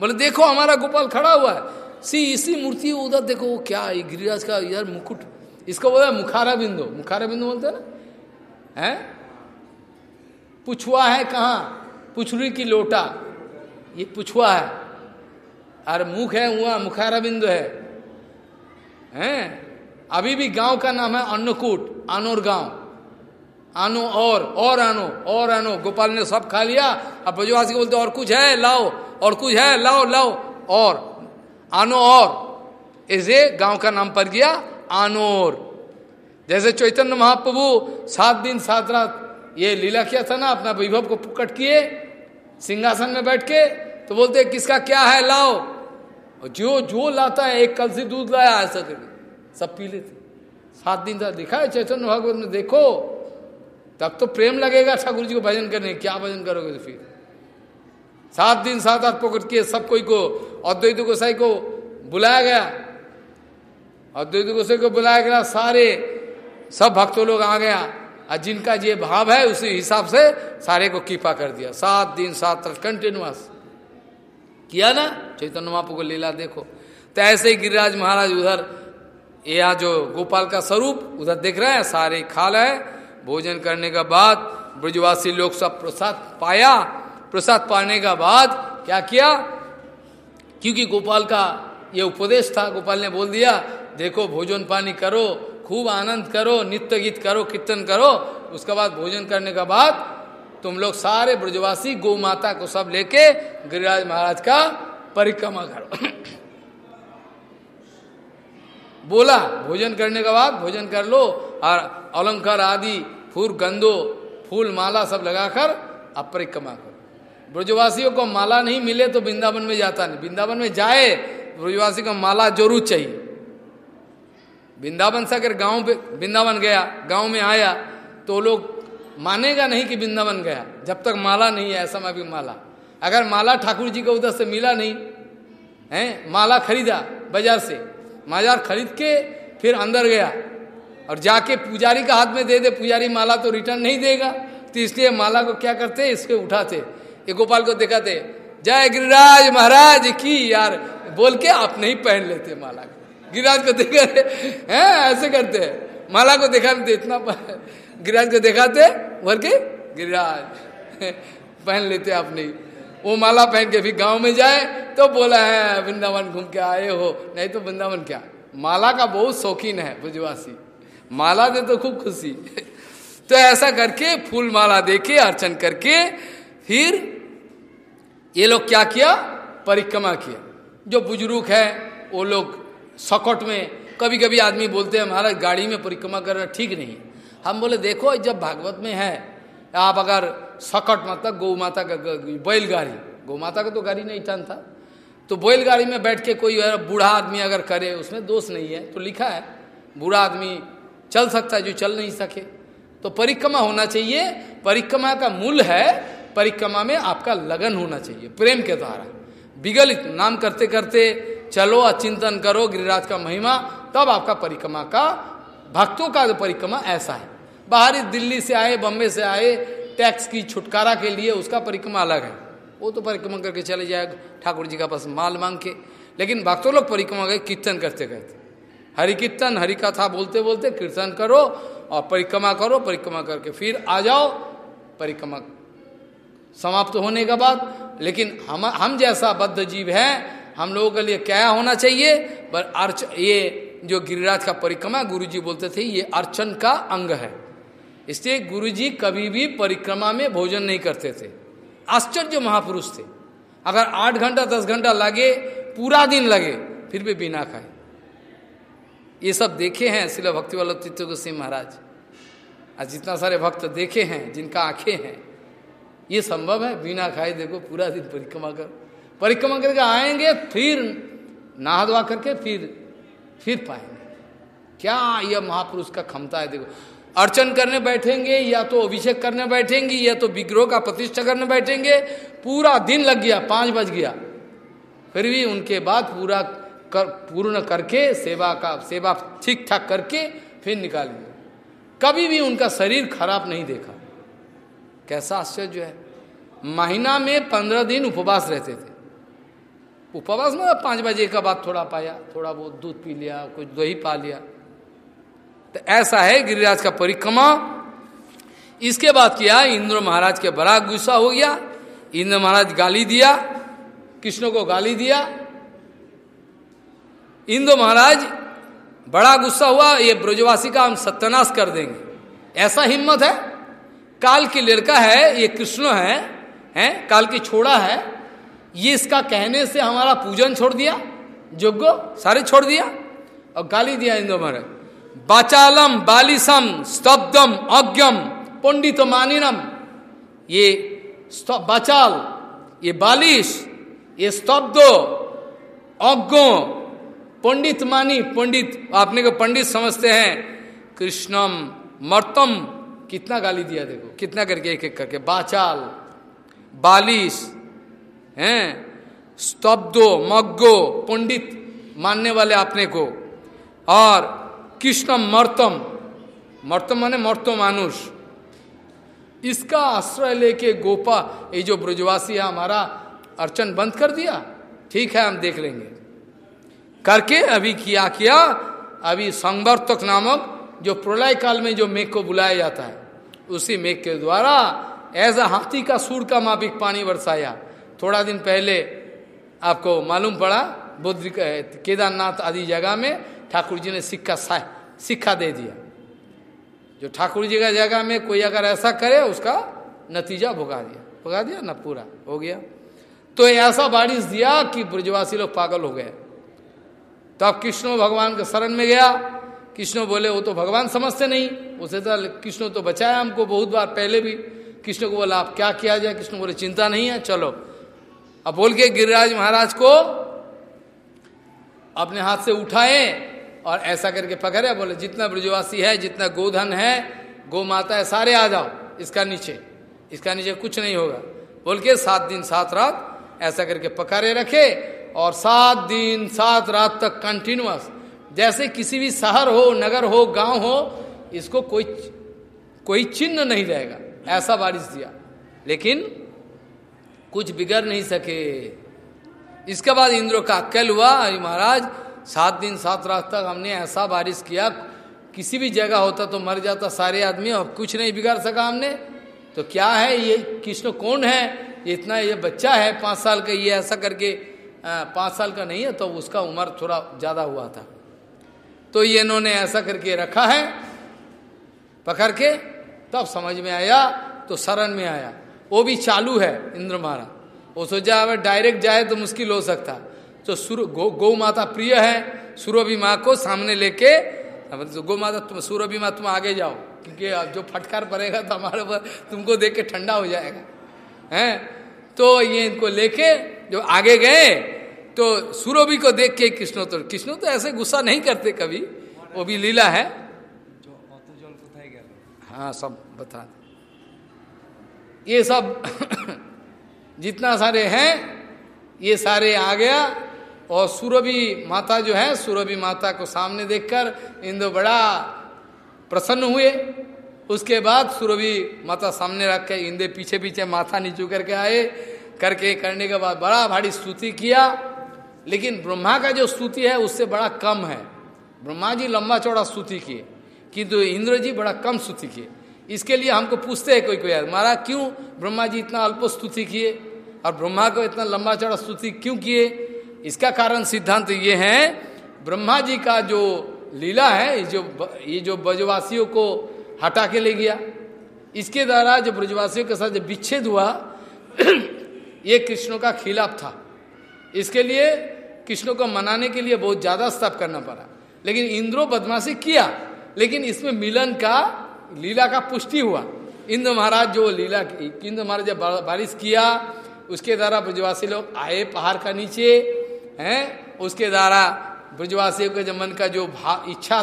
बोले, देखो, हमारा गोपाल खड़ा हुआ है। सी, इसी मूर्ति उधर देखो, वो क्या गिरिराज का यार मुकुट। इसको बोला, मुखारा बिंदु। मुखारा बिंदु बोलते ना? है? पुछुआ है कहा? पुछड़ी की लोटा। ये पुछुआ है। और मुख है वहाँ मुखारा बिंदु है। हैं? अभी भी गाँव का नाम है अन्नकूट आनोर गाँव। आनो और और आनो और आनो। गोपाल ने सब खा लिया। अब ब्रजवासी बोलते और कुछ है? लाओ, और कुछ है? लाओ लाओ, और। आनो और। इसे गाँव का नाम पड़ गया आनोर जैसे चैतन्य महाप्रभु सात दिन, सात रात ये लीला किया था ना, अपना वैभव को पुकट किए, सिंहासन में बैठ के तो बोलते किसका क्या है? लाओ। और जो जो लाता है, एक कल से दूध लाया, ऐसा करके। सब पी लेते सात दिन तक दिखा है? चैतन्य भागवत में देखो। तब तो प्रेम लगेगा ठाकुर जी को भजन करने, क्या भजन करोगे तो फिर? सात दिन सात आठ पकड़ के सब कोई को, अद्वैत गोसाई को बुलाया गया। अद्वैत गोसाई को बुलाया गया, सारे, सब भक्तों लोग आ गया। और जिनका ये भाव है, उसी हिसाब से सारे को कृपा कर दिया। सात दिन, सात कंटिन्यूस किया ना? चैतन्य महापु को लीला देखो। तो ऐसे ही गिरिराज महाराज उधर यहाँ जो गोपाल का स्वरूप, उधर देख रहे हैं, सारे खा रहे भोजन करने के बाद ब्रजवासी लोग सब प्रसाद पाया। प्रसाद पाने का बाद क्या किया? क्योंकि गोपाल का ये उपदेश था, गोपाल ने बोल दिया, देखो, भोजन पानी करो, खूब आनंद करो, नित्य गीत करो, कीर्तन करो। उसके बाद भोजन करने के बाद तुम लोग सारे ब्रजवासी गौ माता को सब लेके गिरिराज महाराज का परिक्रमा करो। बोला, भोजन करने के बाद भोजन कर लो। और अलंकार आदि, फूल गंदो फूल, माला सब लगाकर आप परिक्रमा करो। ब्रजवासियों को माला नहीं मिले तो वृंदावन में जाता नहीं। वृंदावन में जाए, ब्रजवासी को माला ज़रूर चाहिए। वृंदावन से अगर गाँव वृंदावन गया, गाँव में आया तो लोग मानेगा नहीं कि वृंदावन गया। जब तक माला नहीं है, ऐसा मैं भी माला। अगर माला ठाकुर जी को उधर से मिला नहीं, है, माला खरीदा बाज़ार से बाज़ार खरीद के फिर अंदर गया और जाके पुजारी का हाथ में दे दे, पुजारी माला तो रिटर्न नहीं देगा। तो इसलिए माला को क्या करते, इसके उठाते। ये गोपाल को दिखाते, जय गिरिराज महाराज की यार। बोल के आप नहीं पहन लेते माला को। गिरिराज को देखा, हैं, ऐसे करते हैं? माला को देखा नहीं इतना गिरिराज को दिखाते, बोल के, गिरिराज, पहन लेते अपने वो माला पहन के फिर गाँव में जाए तो बोला, है, वृंदावन घूम के आए हो। नहीं तो वृंदावन क्या? माला का बहुत शौकीन है ब्रजवासी माला दे तो खूब खुशी। तो ऐसा करके फूल माला देके, अर्चन करके, फिर ये लोग क्या किया? परिक्रमा किया। जो बुज़ुर्ग है, वो लोग सकट में कभी कभी आदमी बोलते हैं हमारा गाड़ी में परिक्रमा करना ठीक नहीं हम बोले, देखो, जब भागवत में है आप अगर सकट मतलब गौ माता का बैलगाड़ी गौ माता का तो गाड़ी नहीं टन था। तो बैलगाड़ी में बैठ के कोई बूढ़ा आदमी अगर करे, उसमें दोष नहीं है। तो लिखा है, बूढ़ा आदमी चल सकता है जो चल नहीं सके। तो परिक्रमा होना चाहिए। परिक्रमा का मूल है, परिक्रमा में आपका लगन होना चाहिए, प्रेम के द्वारा। विगलित नाम करते करते चलो, अचिंतन करो, गिरिराज का महिमा, तब आपका परिक्रमा का, भक्तों का परिक्रमा ऐसा है। बाहरी दिल्ली से आए बम्बे से आए, टैक्स की छुटकारा के लिए उसका परिक्रमा अलग है। वो तो परिक्रमा करके चले जाए, ठाकुर जी का पास माल मांग के। लेकिन भक्तों लोग परिक्रमा गए कीर्तन करते करते। हरि कीर्तन, हरि कथा बोलते बोलते कीर्तन करो और परिक्रमा करो, परिक्रमा करके फिर आ जाओ। परिक्रमा समाप्त तो होने के बाद, लेकिन हम हम जैसा बद्ध जीव है, हम लोगों के लिए क्या होना चाहिए? पर अर्च, ये जो गिरिराज का परिक्रमा गुरु जी बोलते थे, ये अर्चन का अंग है। इसलिए गुरु जी कभी भी परिक्रमा में भोजन नहीं करते थे। आश्चर्य महापुरुष थे। अगर आठ घंटा, दस घंटा लगे, पूरा दिन लगे, फिर भी बिना खाए। ये सब देखे हैं शिला भक्ति वल्लभ तीर्थ सिंह महाराज। आज जितना सारे भक्त देखे हैं, जिनका आँखें हैं। ये संभव है बिना खाए देखो पूरा दिन परिक्रमा कर। परिक्रमा करके आएँगे, फिर नहा करके फिर फिर पाएँगे। क्या यह महापुरुष का क्षमता है देखो। अर्चन करने बैठेंगे, या तो अभिषेक करने बैठेंगे, या तो विग्रह का प्रतिष्ठा करने बैठेंगे। पूरा दिन लग गया, पाँच बज गया। फिर भी उनके बाद पूरा कर, पूर्ण करके सेवा का, सेवा ठीक ठाक करके फिर निकाल निकालेंगे। कभी भी उनका शरीर खराब नहीं देखा। कैसा आश्चर्य है। महीना में पंद्रह दिन उपवास रहते थे। उपवास में पाँच बजे का बाद थोड़ा पाया, थोड़ा बहुत दूध पी लिया, कुछ दही पा लिया। तो ऐसा है गिरिराज का परिक्रमा। इसके बाद किया, इंद्र महाराज के बड़ा गुस्सा हो गया। इंद्र महाराज गाली दिया, कृष्ण को गाली दिया। इंद्र महाराज बड़ा गुस्सा हुआ, ये ब्रजवासी का हम सत्यानाश कर देंगे। ऐसा हिम्मत है? काल की लड़का है, ये कृष्ण है, हैं? काल की छोड़ा है। ये इसका कहने से हमारा पूजन छोड़ दिया जोग्य सारे छोड़ दिया और गाली दिया इंद्र महाराज। बाचालम बालिसम, स्तब्धम, अज्ञम पंडित मानिनम ये बाचाल ये बालिश, ये स्तब्धो, अज्ञो पंडित मानी पंडित, आपने को पंडित समझते हैं। कृष्णम, मर्तम, कितना गाली दिया देखो, कितना करके एक एक करके बाचाल बालिश, हैं, स्तब्धो मग्गो पंडित, मानने वाले आपने को। और कृष्णम मर्तम मर्तम माने मर्तो मानुष इसका आश्रय लेके गोपा ये जो ब्रजवासी है हमारा अर्चन बंद कर दिया ठीक है, हम देख लेंगे। करके अभी किया किया, अभी संवर्तक नामक जो प्रलय काल में जो मेघ को बुलाया जाता है, उसी मेघ के द्वारा ऐसा हाथी का सूर का मापिक पानी बरसाया। थोड़ा दिन पहले आपको मालूम पड़ा बुद्ध केदारनाथ आदि जगह में ठाकुर जी ने सिक्का सिक्का दे दिया। जो ठाकुर जी का जगह में कोई अगर ऐसा करे, उसका नतीजा भुगा दिया। भुगा दिया ना पूरा, हो गया। तो ऐसा बारिश दिया कि ब्रजवासी लोग पागल हो गए। तो अब कृष्ण भगवान के शरण में गया। कृष्ण बोले, वो तो भगवान समझते नहीं। उसे तो कृष्ण तो बचाया हमको बहुत बार पहले भी। कृष्ण को बोला आप क्या किया जाए? कृष्ण बोले, चिंता नहीं है, चलो। अब बोल के गिरिराज महाराज को अपने हाथ से उठाए। और ऐसा करके पकड़े बोले, जितना ब्रजवासी है, जितना गोधन है गो माता है, सारे आ जाओ, इसका नीचे। इसका नीचे कुछ नहीं होगा। बोल के सात दिन, सात रात, ऐसा करके पकड़े रखे और सात दिन, सात रात तक कंटिन्यूस जैसे किसी भी शहर हो, नगर हो, गाँव हो, इसको कोई कोई चिन्ह नहीं रहेगा। ऐसा बारिश दिया। लेकिन कुछ बिगड़ नहीं सके। इसके बाद इंद्र का अक्ल हुआ महाराज सात दिन, सात रात तक हमने ऐसा बारिश किया, किसी भी जगह होता तो मर जाता सारे आदमी और कुछ नहीं बिगाड़ सका हमने। तो क्या है ये? कृष्ण कौन है? इतना, ये बच्चा है पाँच साल का, ये ऐसा करके पाँच साल का नहीं है तो उसका उम्र थोड़ा ज़्यादा हुआ था। तो ये इन्होंने ऐसा करके रखा है, पकड़ के, तब समझ में आया तो शरण में आया। वो भी चालू है, इंद्र महाराज। वो सोचा अगर डायरेक्ट जाए तो मुश्किल हो सकता। तो सुर, गौ गौ माता प्रिय है, सूरभि माँ को सामने लेके तो गौ माता तुम, सूरभि माँ तुम आगे जाओ, क्योंकि जो फटकार पड़ेगा तो हमारे ऊपर तुमको देख के ठंडा हो जाएगा, हैं? तो ये इनको लेके जो आगे गए तो सूरभि को देख के कृष्णो तो कृष्णो तो ऐसे गुस्सा नहीं करते कभी, वो भी लीला है। हाँ सब बता ये सब जितना सारे हैं, ये सारे आ गया और सूरभि माता जो है, सूरभि माता को सामने देखकर इंद्र बड़ा प्रसन्न हुए। उसके बाद सूरभि माता सामने रख के इंद्र पीछे पीछे माथा नीचू करके आए। करके करने के बाद बड़ा भारी स्तुति किया। लेकिन ब्रह्मा का जो स्तुति है, उससे बड़ा कम है। ब्रह्मा जी लंबा चौड़ा स्तुति किए, किंतु इंद्र जी बड़ा कम स्तुति किए। इसके लिए हमको पूछते हैं कोई कोई, महाराज, क्यों ब्रह्मा जी इतना अल्प स्तुति किए? और ब्रह्मा को इतना लंबा चौड़ा स्तुति क्यों किए? इसका कारण सिद्धांत ये है, ब्रह्मा जी का जो लीला है जो ये जो ब्रजवासियों को हटा के ले गया। इसके द्वारा जो ब्रजवासियों के साथ जो विच्छेद हुआ, ये कृष्णों का खिलाफ था। इसके लिए कृष्णों को मनाने के लिए बहुत ज़्यादा स्तप करना पड़ा। लेकिन इंद्रो बदमाशी किया, लेकिन इसमें मिलन का, लीला का पुष्टि हुआ। इंद्र महाराज जो लीला इंद्र महाराज जब बारिश किया, उसके द्वारा ब्रजवासी लोग आए पहाड़ का नीचे हैं? उसके द्वारा ब्रजवासियों के जमन का जो भाव इच्छा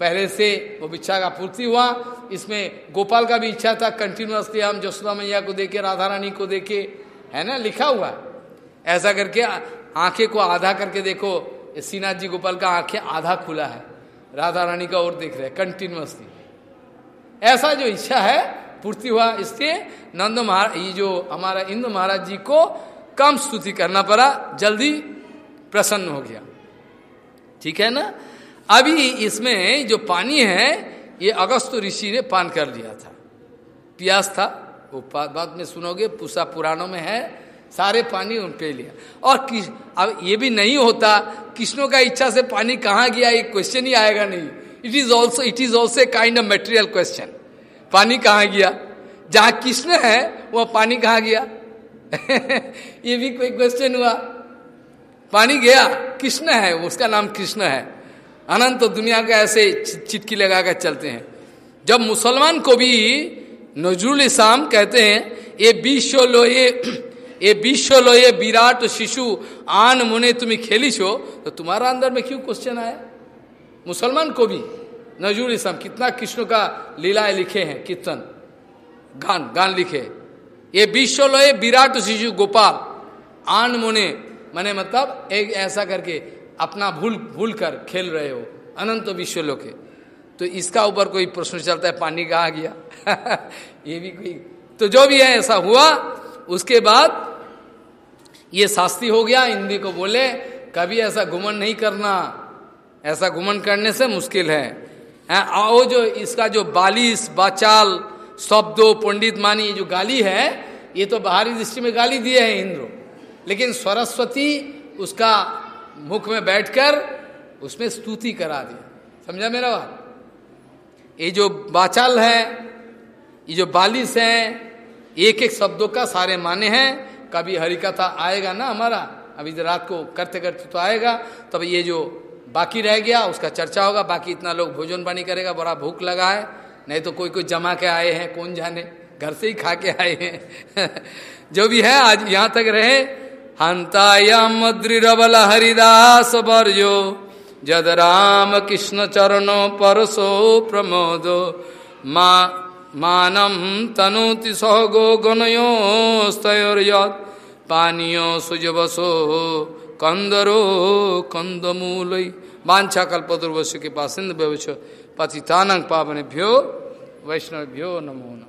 पहले से वो इच्छा का पूर्ति हुआ। इसमें गोपाल का भी इच्छा था कंटिन्यूसली हम जसोदा मैया को देखे राधा रानी को देखे, है ना? लिखा हुआ। ऐसा करके आँखें को आधा करके देखो श्रीनाथ जी गोपाल का आँखें आधा खुला है। राधा रानी का और देख रहे कंटिन्यूसली ऐसा जो इच्छा है, पूर्ति हुआ। इससे नंद महाराज ये जो हमारा इंद्र महाराज जी को कम स्तुति करना पड़ा, जल्दी प्रसन्न हो गया। ठीक है ना? अभी इसमें जो पानी है, ये अगस्त ऋषि ने पान कर लिया था। प्यास था। वो बाद में सुनोगे, पूसा पुराणों में है, सारे पानी उन पे लिया। और अब ये भी नहीं होता, कृष्णों का इच्छा से पानी कहाँ गया, ये क्वेश्चन ही आएगा नहीं। It is also it is also a kind of material question पानी कहाँ गया? जहाँ कृष्ण है, वह पानी कहाँ गया? ये भी कोई क्वेश्चन हुआ। पानी गया, कृष्ण है उसका नाम कृष्ण है। अनंत दुनिया का ऐसे चिटकी लगाकर चलते हैं। जब मुसलमान को भी नजरुल इस्लाम कहते हैं ये विश्व लोये ये विश्व लोये विराट शिशु, आन मुने तुम्हें खेली छो तो तुम्हारा अंदर में क्यों क्वेश्चन आया? मुसलमान को भी नजरुल इस्लाम कितना कृष्ण का लीलाएँ लिखे हैं, कीर्तन, गान गान लिखे। ये विश्व लोये विराट शिशु, गोपाल, आन मुने मैंने मतलब एक ऐसा करके अपना भूल भूल कर खेल रहे हो। अनंत विश्व लोके। तो इसका ऊपर कोई प्रश्न चलता है, पानी कहा गया? ये भी कोई तो जो भी है, ऐसा हुआ। उसके बाद ये शास्त्री हो गया, हिंदी को बोले, कभी ऐसा घुमन नहीं करना। ऐसा घुमन करने से मुश्किल है। आओ जो इसका जो बालिश, बाचाल, शब्दों, पंडित मानी जो गाली है, ये तो बाहरी दृष्टि में गाली दिए है इंद्र। लेकिन सरस्वती उसका मुख में बैठकर उसमें स्तुति करा दी। समझा मेरा बात? ये जो बाचाल है, ये जो बालिश है एक एक शब्दों का सारे माने हैं। कभी हरिकथा आएगा ना हमारा, अभी रात को करते करते तो आएगा, तब ये जो बाकी रह गया, उसका चर्चा होगा, बाकी इतना लोग भोजन पानी करेगा, बड़ा भूख लगा है। नहीं तो कोई कोई जमा के आए हैं, कौन जाने? घर से ही खा के आए हैं। जो भी है, आज यहाँ तक रहे। हंतायामद्रिबल हरिदास वर्यो जद राम कृष्ण चरणो परसो प्रमोदो। मा मानम तनोति सहगो गणयोस्तयोर्यत्। पानीय सुजवसो कंदरो कंदमूल वाछा कल्पदुर्वश्य के पास सिंध व्यवच पतितानंग पावनेभ्यो वैष्णवभ्यो नमो नमः।